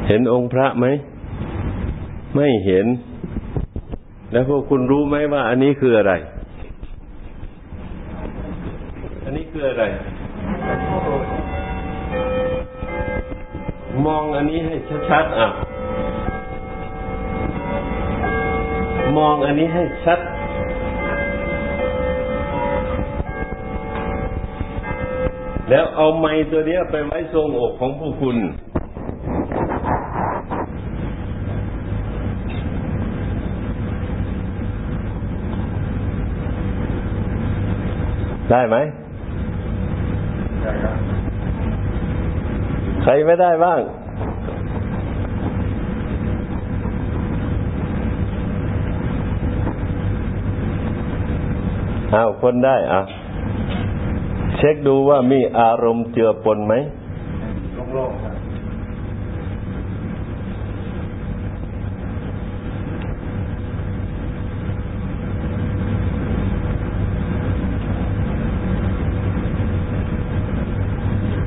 เห็นองค์พระไหม ไม่เห็น แล้วพวกคุณรู้ไหมว่าอันนี้คืออะไร อันนี้คืออะไร มองอันนี้ให้ชัดๆอะมองอันนี้ให้ชัด แล้วเอาไม้ตัวนี้ไปไว้ทรงอกของผู้คุณ ได้ไหมได้ครับ ใครไม่ได้บ้าง อ้าวคนได้อะ เช็คดูว่ามีอารมณ์เจือปนไหมโล่งๆครับ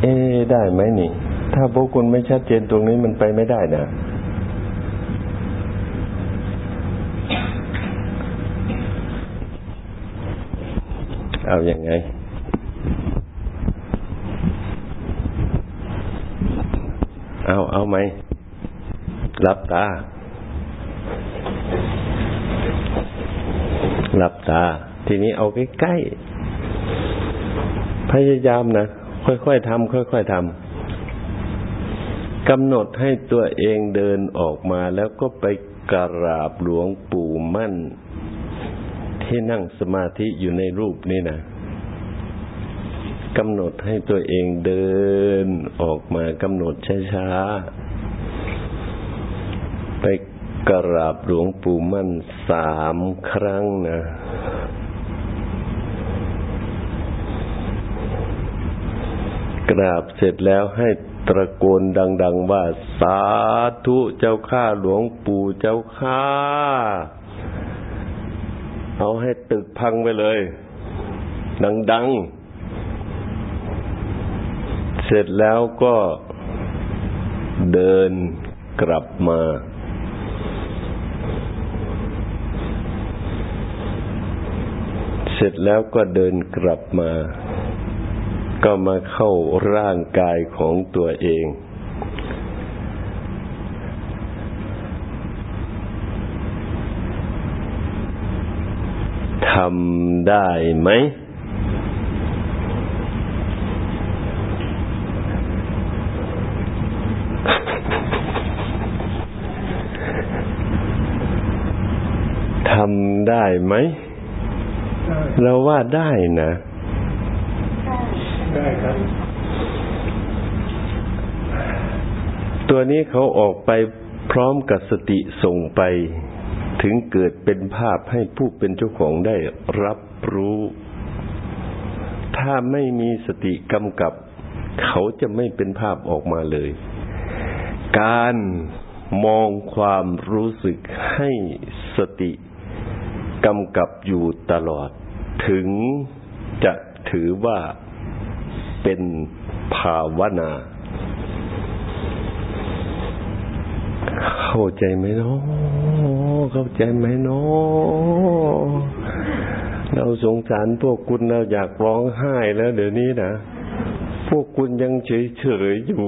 เอ๊ได้ไหมนี่ ถ้าพวกคุณไม่ชัดเจนตรงนี้มันไปไม่ได้นะเอาอยัางไงเอาเอาไหมหลับตาหลับตา ทีนี้เอาใกล้ๆ พยายามนะ ค่อยๆทำค่อยๆทำ กำหนดให้ตัวเองเดินออกมาแล้วก็ไปกราบหลวงปู่มั่น ที่นั่งสมาธิอยู่ในรูปนี้นะกำหนดให้ตัวเองเดินออกมากำหนดช้าๆ ไปกราบหลวงปู่มั่นสามครั้งนะกราบเสร็จแล้วให้ ตะโกนดัง ๆ ว่า สาธุเจ้าข้าหลวงปู่เจ้าข้า เอาให้ตึกพังไปเลย ดัง ๆ เสร็จแล้วก็เดินกลับมา เสร็จแล้วก็เดินกลับมา ก็มาเข้าร่างกายของตัวเอง ทำได้ไหม ทำได้ไหม เราว่าได้นะ ได้ครับ ตัวนี้เขาออกไปพร้อมกับสติส่งไป ถึงเกิดเป็นภาพให้ผู้เป็นเจ้าของได้รับรู้ ถ้าไม่มีสติกำกับ เขาจะไม่เป็นภาพออกมาเลย การมองความรู้สึกให้สติกำกับอยู่ตลอด ถึงจะถือว่า เป็นภาวนา เข้าใจไหมเนาะเข้าใจไหมเนาะเราสงสารพวกคุณเราอยากร้องไห้แล้วเดี๋ยวนี้นะพวกคุณยังเฉยๆอยู่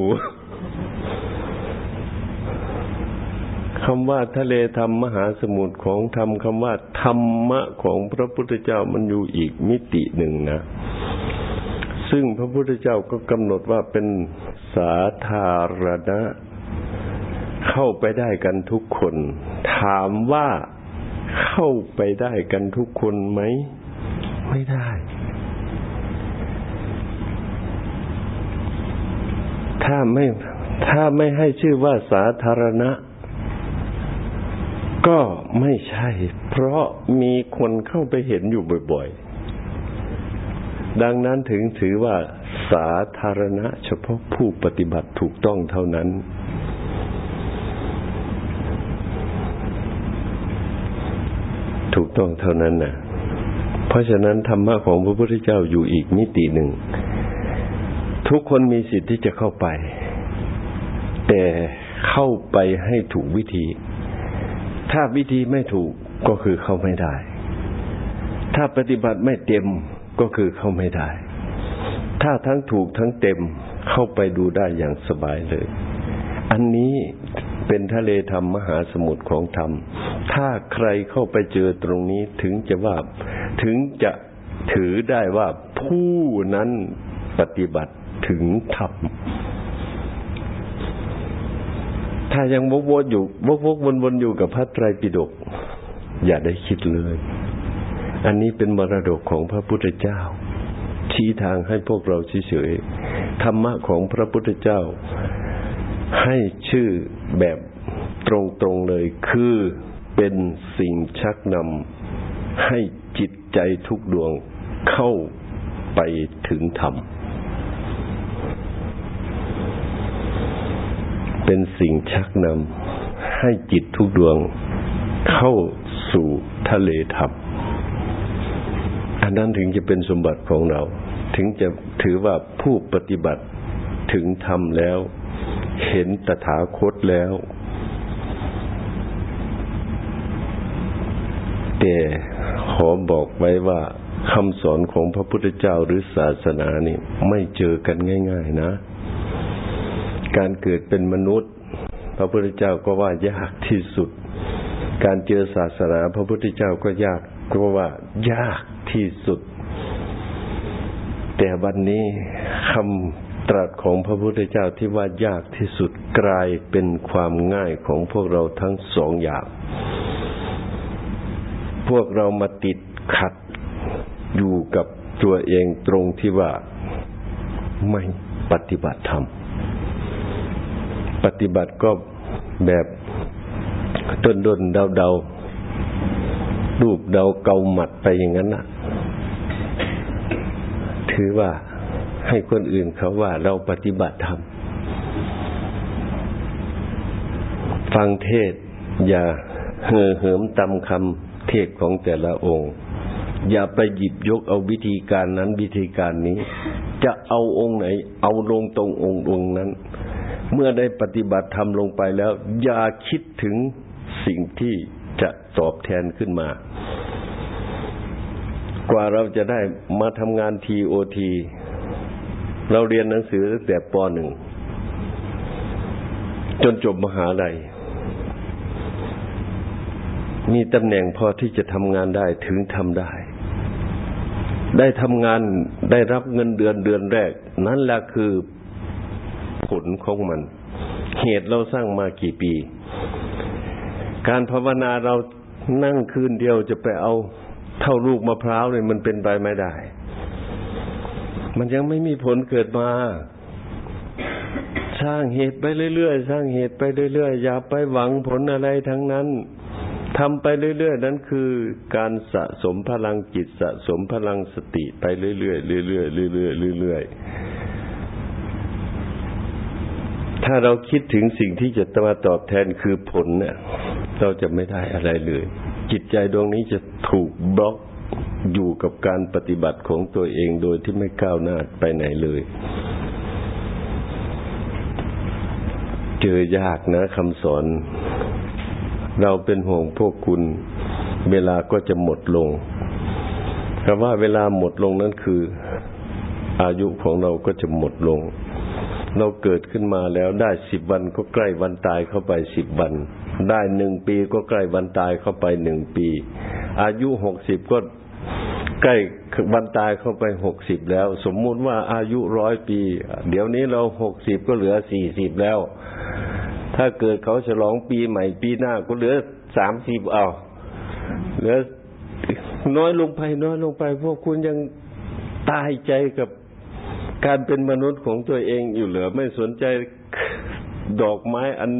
คำว่าทะเลธรรมมหาสมุทรของธรรมคำว่าธรรมะของพระพุทธเจ้ามันอยู่อีกมิติหนึ่งนะ ซึ่งพระพุทธเจ้าก็กำหนดว่าเป็นสาธารณะ เข้าไปได้กันทุกคน ถามว่าเข้าไปได้กันทุกคนไหม ไม่ได้ ถ้าไม่ถ้าไม่ให้ชื่อว่าสาธารณะ ก็ไม่ใช่ เพราะมีคนเข้าไปเห็นอยู่บ่อยๆ ดังนั้นถึงถือว่าสาธารณะเฉพาะผู้ปฏิบัติถูกต้องเท่านั้น ถูกต้องเท่านั้นนะเพราะฉะนั้นธรรมะของพระพุทธเจ้าอยู่อีกมิติหนึ่ง ทุกคนมีสิทธิ์ที่จะเข้าไป แต่เข้าไปให้ถูกวิธี ถ้าวิธีไม่ถูกก็คือเข้าไม่ได้ ถ้าปฏิบัติไม่เต็ม ก็คือเข้าไม่ได้ ถ้าทั้งถูกทั้งเต็มเข้าไปดูได้อย่างสบายเลย อันนี้เป็นทะเลธรรมมหาสมุทรของธรรม ถ้าใครเข้าไปเจอตรงนี้ถึงจะว่าถึงจะถือได้ว่าผู้นั้นปฏิบัติถึงธรรม ถ้ายังวกวนอยู่วกวกวนวนอยู่กับพระไตรปิฎกอย่าได้คิดเลย อันนี้เป็นมรดกของพระพุทธเจ้า ชี้ทางให้พวกเราเฉยๆธรรมะของพระพุทธเจ้า ให้ชื่อแบบตรงๆเลยคือเป็นสิ่งชักนำให้จิตใจทุกดวงเข้าไปถึงธรรม เป็นสิ่งชักนำให้จิตทุกดวงเข้าสู่ทะเลธรรม อันนั้นถึงจะเป็นสมบัติของเรา ถึงจะถือว่าผู้ปฏิบัติถึงธรรมแล้ว เห็นตถาคตแล้ว แต่ขอบอกไว้ว่าคำสอนของพระพุทธเจ้าหรือศาสนานี่ไม่เจอกันง่าย ๆ นะ การเกิดเป็นมนุษย์ พระพุทธเจ้าก็ว่ายากที่สุด การเจอศาสนา พระพุทธเจ้าก็ยากก็ว่ายาก ที่สุด แต่วันนี้คำตรัสของพระพุทธเจ้าที่ว่ายากที่สุดกลายเป็นความง่ายของพวกเราทั้งสองอย่าง พวกเรามาติดขัดอยู่กับตัวเองตรงที่ว่าไม่ปฏิบัติธรรม ปฏิบัติก็แบบดนดนเดาเดา รูปเดาเกาหมัดไปอย่างนั้นน่ะถือว่าให้คนอื่นเขาว่าเราปฏิบัติธรรมฟังเทศ อย่าเห่อเหิมตำคำเทศของแต่ละองค์ อย่าไปหยิบยกเอาวิธีการนั้นวิธีการนี้ จะเอาองค์ไหน เอาลงตรงองค์องค์นั้น เมื่อได้ปฏิบัติธรรมลงไปแล้ว อย่าคิดถึงสิ่งที่ จะตอบแทนขึ้นมา กว่าเราจะได้มาทำงานทีโอทีเราเรียนหนังสือตั้งแต่ปหนึ่งจนจบมหาลัยมีตำแหน่งพอที่จะทำงานได้ถึงทำได้ ได้ทำงานได้รับเงินเดือนเดือนแรก นั่นแหละคือผลของมัน เหตุเราสร้างมากี่ปี การภาวนาเรานั่งคืนเดียวจะไปเอาเท่าลูกมะพร้าวเลยมันเป็นไปไม่ได้ มันยังไม่มีผลเกิดมา สร้างเหตุไปเรื่อยๆ สร้างเหตุไปเรื่อยๆ อย่าไปหวังผลอะไรทั้งนั้นทำไปเรื่อยๆ นั้นคือการสะสมพลังจิตสะสมพลังสติไปเรื่อยๆเรื่อยๆเรื่อยๆเรื่อยๆ ถ้าเราคิดถึงสิ่งที่จะมาตอบแทนคือผลเนี่ยเราจะไม่ได้อะไรเลย จิตใจดวงนี้จะถูกบล็อกอยู่กับการปฏิบัติของตัวเองโดยที่ไม่ก้าวหน้าไปไหนเลย เจอยากนะคำสอน เราเป็นห่วงพวกคุณ เวลาก็จะหมดลงคำว่าเวลาหมดลงนั้นคือ อายุของเราก็จะหมดลง เราเกิดขึ้นมาแล้วได้สิบวันก็ใกล้วันตายเข้าไปสิบวัน ได้หนึ่งปีก็ใกล้วันตายเข้าไปหนึ่งปี อายุหกสิบก็ใกล้วันตายเข้าไปหกสิบแล้ว สมมุติว่าอายุร้อยปี เดี๋ยวนี้เราหกสิบก็เหลือสี่สิบแล้ว ถ้าเกิดเขาฉลองปีใหม่ปีหน้าก็เหลือสามสิบเอาเหลือน้อยลงไปน้อยลงไป พวกคุณยังตายใจกับ การเป็นมนุษย์ของตัวเองอยู่เหลือไม่สนใจดอกไม้อัน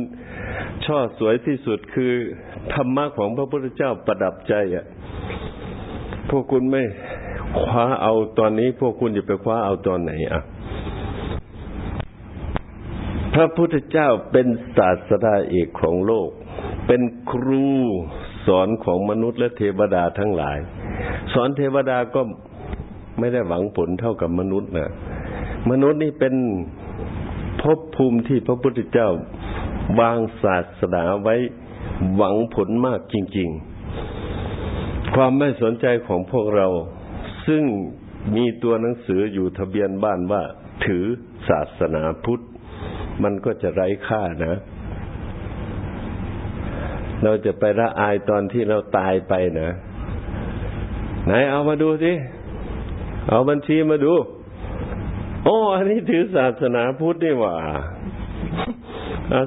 ช่อสวยที่สุดคือธรรมะของพระพุทธเจ้าประดับใจอะ พวกคุณไม่คว้าเอาตอนนี้ พวกคุณจะไปคว้าเอาตอนไหนอะ พระพุทธเจ้าเป็นศาสดาเอกของโลก เป็นครูสอนของมนุษย์และเทวดาทั้งหลาย สอนเทวดาก็ไม่ได้หวังผลเท่ากับมนุษย์นะ มนุษย์นี่เป็นภพภูมิที่พระพุทธเจ้าวางศาสนาไว้หวังผลมากจริง ๆ ความไม่สนใจของพวกเรา ซึ่งมีตัวหนังสืออยู่ทะเบียนบ้านว่า ถือศาสนาพุทธ มันก็จะไร้ค่านะ เราจะไปละอายตอนที่เราตายไปนะ ไหนเอามาดูสิ เอาบัญชีมาดู โอ้อันนี้ถือศาสนาพุทธนี่หว่า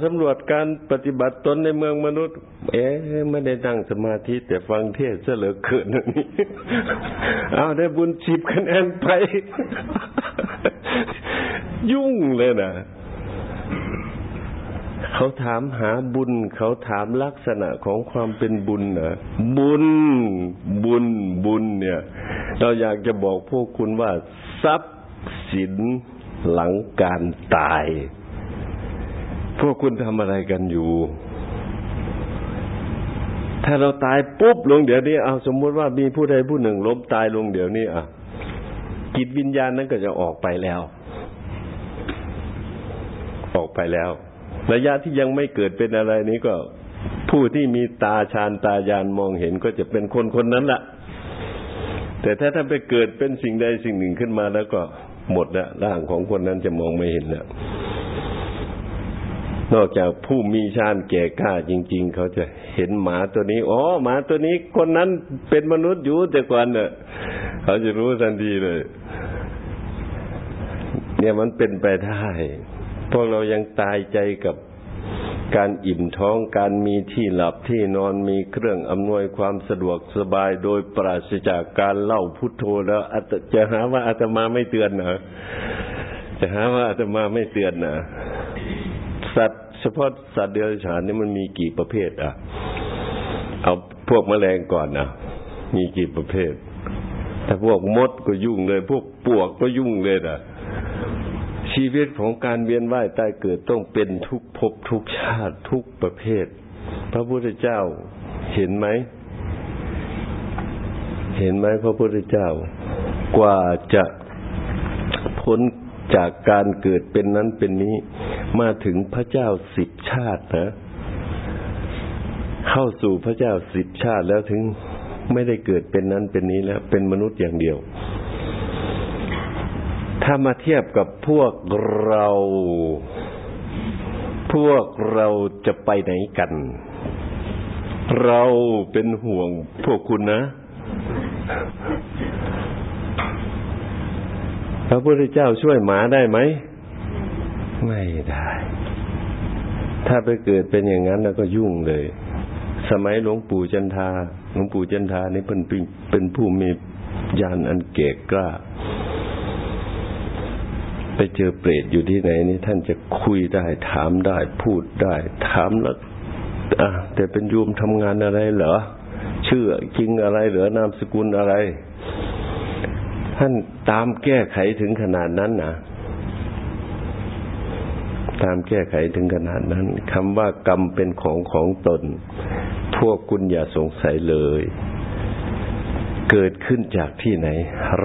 สำรวจการปฏิบัติตนในเมืองมนุษย์ เอ๊ะไม่ได้นั่งสมาธิแต่ฟังเทศเสลือเกินนี่เอาได้บุญชิบคะแนนไป ยุ่งเลยนะเขาถามหาบุญ เขาถามลักษณะของความเป็นบุญนะบุญ บุญ บุญ เนี่ย เราอยากจะบอกพวกคุณว่า ทรัพย์ินหลังการตาย พวกคุณทำอะไรกันอยู่ ถ้าเราตายปุ๊บลงเดี๋ยวนี้เอาสมมติว่ามีผู้ใดผู้หนึ่งล้มตายลงเดี๋ยวนี้อะจิตวิญญาณนั้นก็จะออกไปแล้ว ออกไปแล้ว ระยะที่ยังไม่เกิดเป็นอะไรนี้ก็ ผู้ที่มีตาชานตายานมองเห็นก็จะเป็นคนคนนั้นละแต่ถ้าท่านไปเกิดเป็นสิ่งใดสิ่งหนึ่งขึ้นมาแล้วก็ หมดละร่างของคนนั้นจะมองไม่เห็นละนอกจากผู้มีชาญแก่กล้าจริง ๆ เขาจะเห็นหมาตัวนี้ อ๋อ หมาตัวนี้คนนั้นเป็นมนุษย์อยู่แต่ก่อนเนี่ยเขาจะรู้ทันทีเลย เนี่ยมันเป็นไปได้ พวกเรายังตายใจกับ การอิ่มท้องการมีที่หลับที่นอนมีเครื่องอำนวยความสะดวกสบายโดยปราศจากการเล่าพุทโธแล้วจะหาว่าอาตมาไม่เตือนนะจะหาว่าอาตมาไม่เตือนนะสัตว์เฉพาะสัตว์เดรัจฉานนี่มันมีกี่ประเภท อะ เอาพวกแมลงก่อนนะมีกี่ประเภท ถ้าพวกมดก็ยุ่งเลย พวกปวกก็ยุ่งเลยนะ ชีวิตของการเวียนว่ายตายเกิดต้องเป็นทุกภพทุกชาติทุกประเภท พระพุทธเจ้าเห็นไหม เห็นไหมพระพุทธเจ้า กว่าจะพ้นจากการเกิดเป็นนั้นเป็นนี้ มาถึงพระเจ้าสิบชาตินะ เข้าสู่พระเจ้าสิบชาติแล้วถึงไม่ได้เกิดเป็นนั้นเป็นนี้แล้ว เป็นมนุษย์อย่างเดียว ถ้ามาเทียบกับพวกเรา พวกเราจะไปไหนกัน เราเป็นห่วงพวกคุณนะ พระพุทธเจ้าช่วยหมาได้ไหม ไม่ได้ ถ้าไปเกิดเป็นอย่างนั้นแล้วก็ยุ่งเลย สมัยหลวงปู่จันทา หลวงปู่จันทานี่เป็นเป็นผู้มีญาณอันเก่กล้า ไปเจอเปรตอยู่ที่ไหนนี่ท่านจะคุยได้ ถามได้พูดได้ ถามแล้วอะแต่เป็นยูมทำงานอะไรเหรอชื่อจริงอะไรเหรอนามสกุลอะไร ท่านตามแก้ไขถึงขนาดนั้นนะตามแก้ไขถึงขนาดนั้นคำว่ากรรมเป็นของของตน พวกคุณอย่าสงสัยเลย เกิดขึ้นจากที่ไหน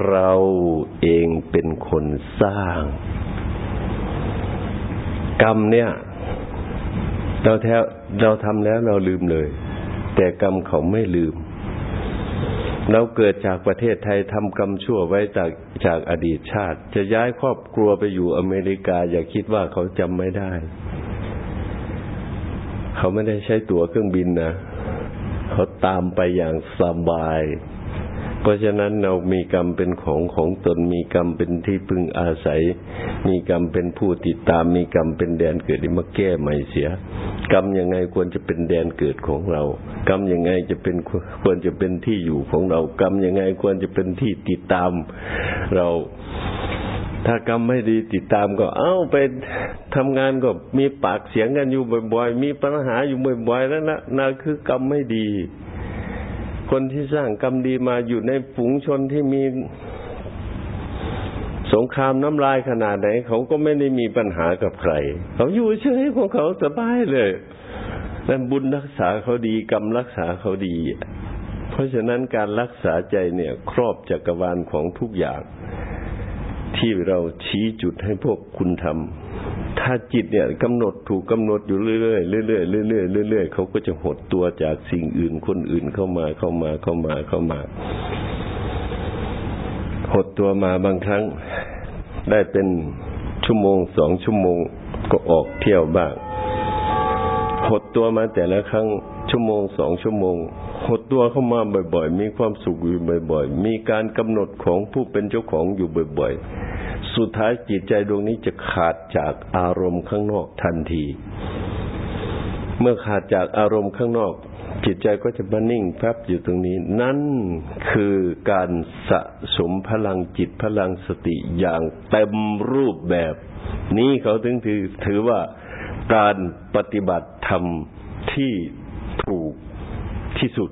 เราเองเป็นคนสร้าง กรรมเนี่ย เราแท้เราทำแล้วเราลืมเลย แต่กรรมเขาไม่ลืม เราเกิดจากประเทศไทยทำกรรมชั่วไว้จากจากอดีตชาติ จะย้ายครอบครัวไปอยู่อเมริกา อย่าคิดว่าเขาจำไม่ได้ เขาไม่ได้ใช้ตั๋วเครื่องบินนะเขาตามไปอย่างสบาย เพราะฉะนั้นเรามีกรรมเป็นของของตนมีกรรมเป็นที่พึงอาศัย มีกรรมเป็นผู้ติดตาม มีกรรมเป็นแดนเกิดมาแก้ใหม่เสีย กรรมยังไงควรจะเป็นแดนเกิดของเรา กรรมยังไงจะเป็นควรจะเป็นที่อยู่ของเรา กรรมยังไงควรจะเป็นที่ติดตามเราถ้ากรรมไม่ดีติดตามก็ เอ้าไปทำงานก็มีปากเสียงกันอยู่บ่อยๆ มีปัญหาอยู่บ่อยๆแล้วนะนั่นคือกรรมไม่ดี คนที่สร้างกรรมดีมาอยู่ในฝูงชนที่มีสงครามน้ำลายขนาดไหน เขาก็ไม่ได้มีปัญหากับใคร เขาอยู่เฉยของเขาสบายเลยแต่บุญรักษาเขาดี กรรมรักษาเขาดี เพราะฉะนั้นการรักษาใจเนี่ย ครอบจักรวาลของทุกอย่าง ที่เราชี้จุดให้พวกคุณทำ ถ้าจิตเนี่ยกำหนดถูกกำหนดอยู่เรื่อยๆเรื่อยๆเรื่อยๆเรื่อยๆเขาก็จะหดตัวจากสิ่งอื่นคนอื่นเข้ามาเข้ามาเข้ามาเข้ามา หดตัวมาบางครั้งได้เป็นชั่วโมงสองชั่วโมงก็ออกเที่ยวบ้าง หดตัวมาแต่ละครั้ง ชั่วโมงสองชั่วโมง หดตัวเข้ามาบ่อย ๆ มีความสุขอยู่บ่อย ๆ มีการกำหนดของผู้เป็นเจ้าของอยู่บ่อย ๆ สุดท้ายจิตใจดวงนี้จะขาดจากอารมณ์ข้างนอกทันที เมื่อขาดจากอารมณ์ข้างนอกจิตใจก็จะมานิ่งแป๊บอยู่ตรงนี้ นั่นคือการสะสมพลังจิตพลังสติอย่างเต็มรูปแบบ นี้เขาถึงถือถือว่าการปฏิบัติธรรมที่ ที่สุด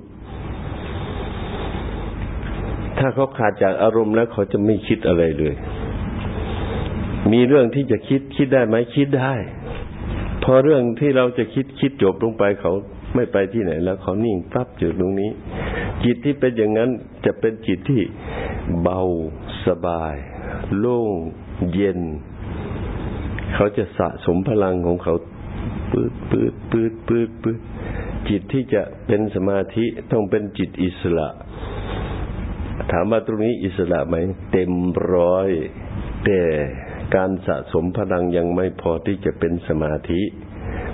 ถ้าเขาขาดจากอารมณ์แล้วเขาจะไม่คิดอะไรเลย มีเรื่องที่จะคิดคิดได้ไหมคิดได้พอเรื่องที่เราจะคิดคิดจบลงไปเขาไม่ไปที่ไหน แล้วเขานิ่งปั๊บอยู่ตรงนี้ จิตที่เป็นอย่างนั้นจะเป็นจิตที่เบาสบาย โล่งเย็น เขาจะสะสมพลังของเขาปืดปืดปืดปืดปืด จิตที่จะเป็นสมาธิต้องเป็นจิตอิสระ ถามว่าตรงนี้อิสระไหม เต็มร้อย แต่การสะสมพลังยังไม่พอที่จะเป็นสมาธิ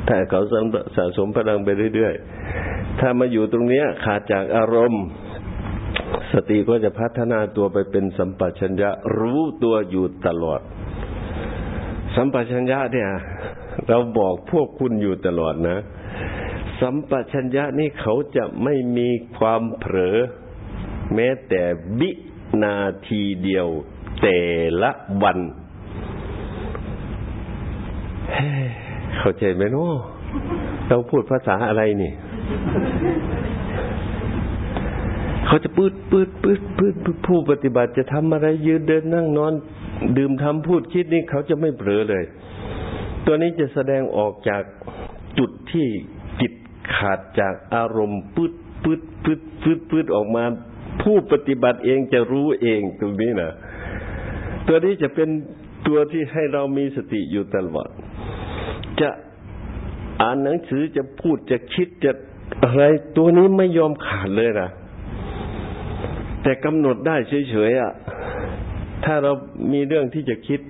ถ้าเขาสะสมพลังไปเรื่อยๆ ถ้ามาอยู่ตรงนี้ขาดจากอารมณ์ สติก็จะพัฒนาตัวไปเป็นสัมปชัญญะรู้ตัวอยู่ตลอด สัมปชัญญะเนี่ย เราบอกพวกคุณอยู่ตลอดนะ สัมปชัญญะนี่เขาจะไม่มีความเผลอแม้แต่วินาทีเดียวแต่ละวันเข้าใจไหมเนาะเราพูดภาษาอะไรนี่ เขาจะปืดปืดปืดปืดผู้ปฏิบัติจะทำอะไร ยืนเดินนั่งนอน ดื่มทำพูดคิดนี่เขาจะไม่เผลอเลย ตัวนี้จะแสดงออกจากจุดที่ ขาดจากอารมณ์ปืดปืดปืดปืดปืดออกมา ผู้ปฏิบัติเองจะรู้เองตรงนี้นะตัวนี้จะเป็นตัวที่ให้เรามีสติอยู่ตลอดจะอ่านหนังสือจะพูดจะคิดจะอะไร ตัวนี้ไม่ยอมขาดเลยนะแต่กำหนดได้เฉยๆอะ ถ้าเรามีเรื่องที่จะคิด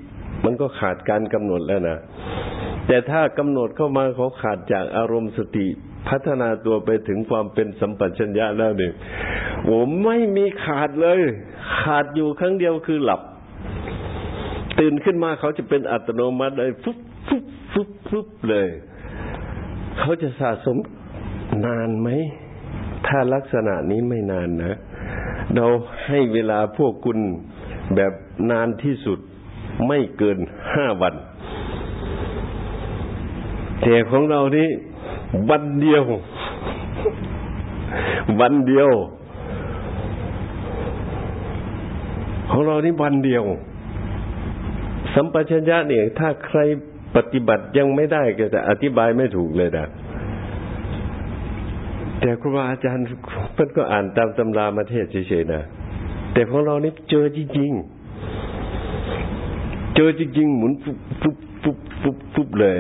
มันก็ขาดการกำหนดแล้วนะแต่ถ้ากำหนดเข้ามาเขาขาดจากอารมณ์สติ พัฒนาตัวไปถึงความเป็นสัมปชัญญะแล้วเนี่ยผมไม่มีขาดเลย ขาดอยู่ครั้งเดียวคือหลับ ตื่นขึ้นมาเขาจะเป็นอัตโนมัติเลยฟุบฟุบฟุบฟุบเลย เขาจะสะสมนานไหม ถ้าลักษณะนี้ไม่นานนะ เราให้เวลาพวกคุณแบบนานที่สุดไม่เกินห้าวันแต่ของเรานี่ วันเดียว วันเดียว ของเรานี่วันเดียว สัมปชัญญะเนี่ย ถ้าใครปฏิบัติยังไม่ได้ก็จะอธิบายไม่ถูกเลยนะแต่ครูบาอาจารย์เพิ่นก็อ่านตามตำรามาเทศเฉยๆนะแต่ของเรานี่เจอจริงๆ เจอจริงๆ หมุนฟุบฟุบฟุบฟุบฟุบเลย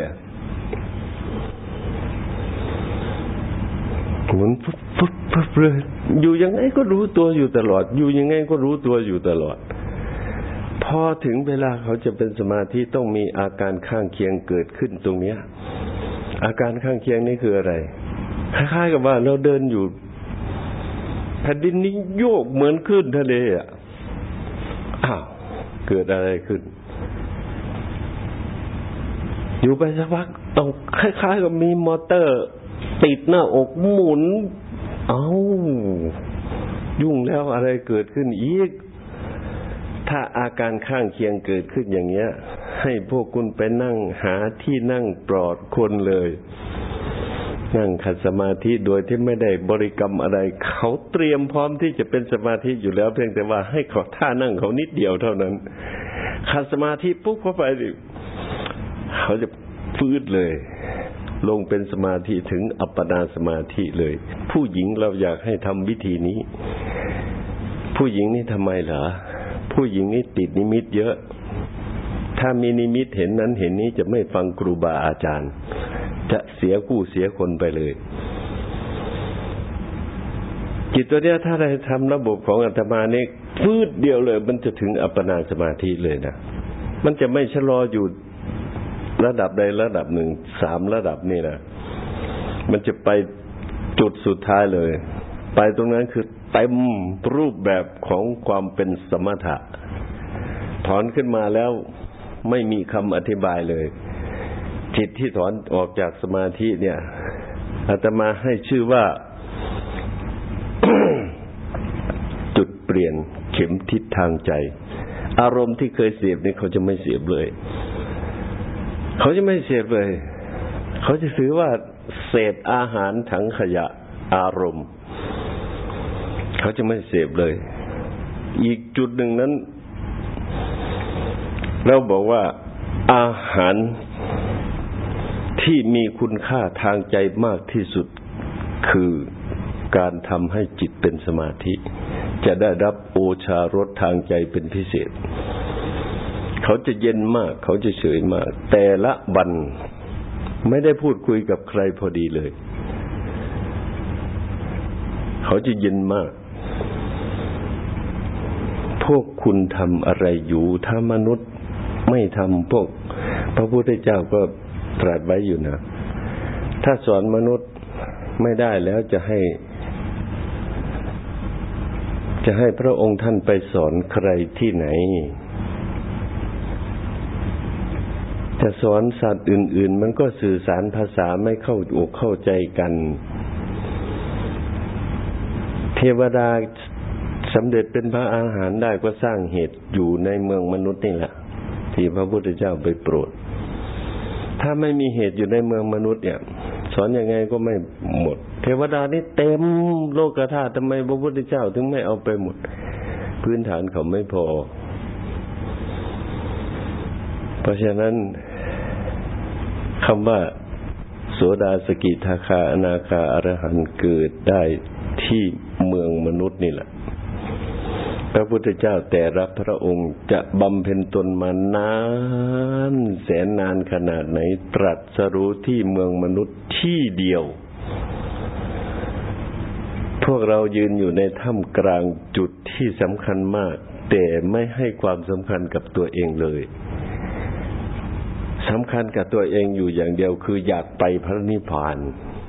หมุนฟุบฟุบฟุบเลยอยู่ยังไงก็รู้ตัวอยู่ตลอด อยู่ยังไงก็รู้ตัวอยู่ตลอด พอถึงเวลาเขาจะเป็นสมาธิต้องมีอาการข้างเคียงเกิดขึ้นตรงเนี้ย อาการข้างเคียงนี่คืออะไรคล้ายๆกับว่าเราเดินอยู่แผ่นดินนี้โยกเหมือนขึ้นทะเลอะอ้าวเกิดอะไรขึ้น อยู่ไปสักพักต้องคล้ายๆกับมีมอเตอร์ ติดหน้าอกหมุน เอา้า ยุ่งแล้วอะไรเกิดขึ้นอีก ถ้าอาการข้างเคียงเกิดขึ้นอย่างเงี้ย ให้พวกคุณไปนั่งหาที่นั่งปลอดคนเลย นั่งขัดสมาธิโดยที่ไม่ได้บริกรรมอะไร เขาเตรียมพร้อมที่จะเป็นสมาธิอยู่แล้ว เพียงแต่ว่าให้เขาท่านั่งเขานิดเดียวเท่านั้น ขัดสมาธิปุ๊บเข้าไปเขาจะฟื้นเลย ลงเป็นสมาธิถึงอัปปนาสมาธิเลย ผู้หญิงเราอยากให้ทำวิธีนี้ ผู้หญิงนี่ทำไมเหรอผู้หญิงนี่ติดนิมิตเยอะ ถ้ามีนิมิตเห็นนั้นเห็นนี้จะไม่ฟังครูบาอาจารย์ จะเสียกู้เสียคนไปเลยจิตตัวเนี้ยถ้าได้ทำระบบของอัตมาเนี่ยพืดเดียวเลย มันจะถึงอัปปนาสมาธิเลยนะมันจะไม่ชะลออยู่ ระดับใดระดับหนึ่งสามระดับนี่นะมันจะไปจุดสุดท้ายเลย ไปตรงนั้นคือเต็มรูปแบบของความเป็นสมถะ ถอนขึ้นมาแล้วไม่มีคำอธิบายเลย จิตที่ถอนออกจากสมาธิเนี่ยอาตมาให้ชื่อว่าจุดเปลี่ยนเข็มทิศทางใจ อารมณ์ที่เคยเสียบนี่เขาจะไม่เสียบเลย เขาจะไม่เสียบเลย เขาจะถือว่าเศษอาหารถังขยะอารมณ์ เขาจะไม่เสพเลย อีกจุดหนึ่งนั้น เราบอกว่าอาหารที่มีคุณค่าทางใจมากที่สุดคือการทำให้จิตเป็นสมาธิ จะได้รับโอชารสทางใจเป็นพิเศษ เขาจะเย็นมาก เขาจะเฉยมาก แต่ละวันไม่ได้พูดคุยกับใครพอดีเลย เขาจะเย็นมาก พวกคุณทำอะไรอยู่ถ้ามนุษย์ไม่ทำพวก พระพุทธเจ้าก็ตรัสไว้อยู่นะ ถ้าสอนมนุษย์ไม่ได้แล้วจะให้ จะให้พระองค์ท่านไปสอนใครที่ไหน จะสอนสัตว์อื่น ๆ มันก็สื่อสารภาษาไม่เข้าอกเข้าใจกัน เทวดาสำเร็จเป็นพระอาหารได้ก็สร้างเหตุอยู่ในเมืองมนุษย์นี่แหละ ที่พระพุทธเจ้าไปโปรด ถ้าไม่มีเหตุอยู่ในเมืองมนุษย์เนี่ย สอนอยังไงก็ไม่หมด เทวดานี่เต็มโลกธาตุทำไมพระพุทธเจ้าถึงไม่เอาไปหมด พื้นฐานเขาไม่พอ เพราะฉะนั้น คำว่าโสดาสกิทาคาอนาคาอรหันเกิดได้ที่เมืองมนุษย์นี่แหละ พระพุทธเจ้าแต่รับพระองค์จะบำเพ็ญตนมานาน แสนนานขนาดไหน ตรัสรู้ที่เมืองมนุษย์ที่เดียว พวกเรายืนอยู่ในถ้ำกลางจุดที่สำคัญมาก แต่ไม่ให้ความสำคัญกับตัวเองเลย สำคัญกับตัวเองอยู่อย่างเดียวคืออยากไปพระนิพพาน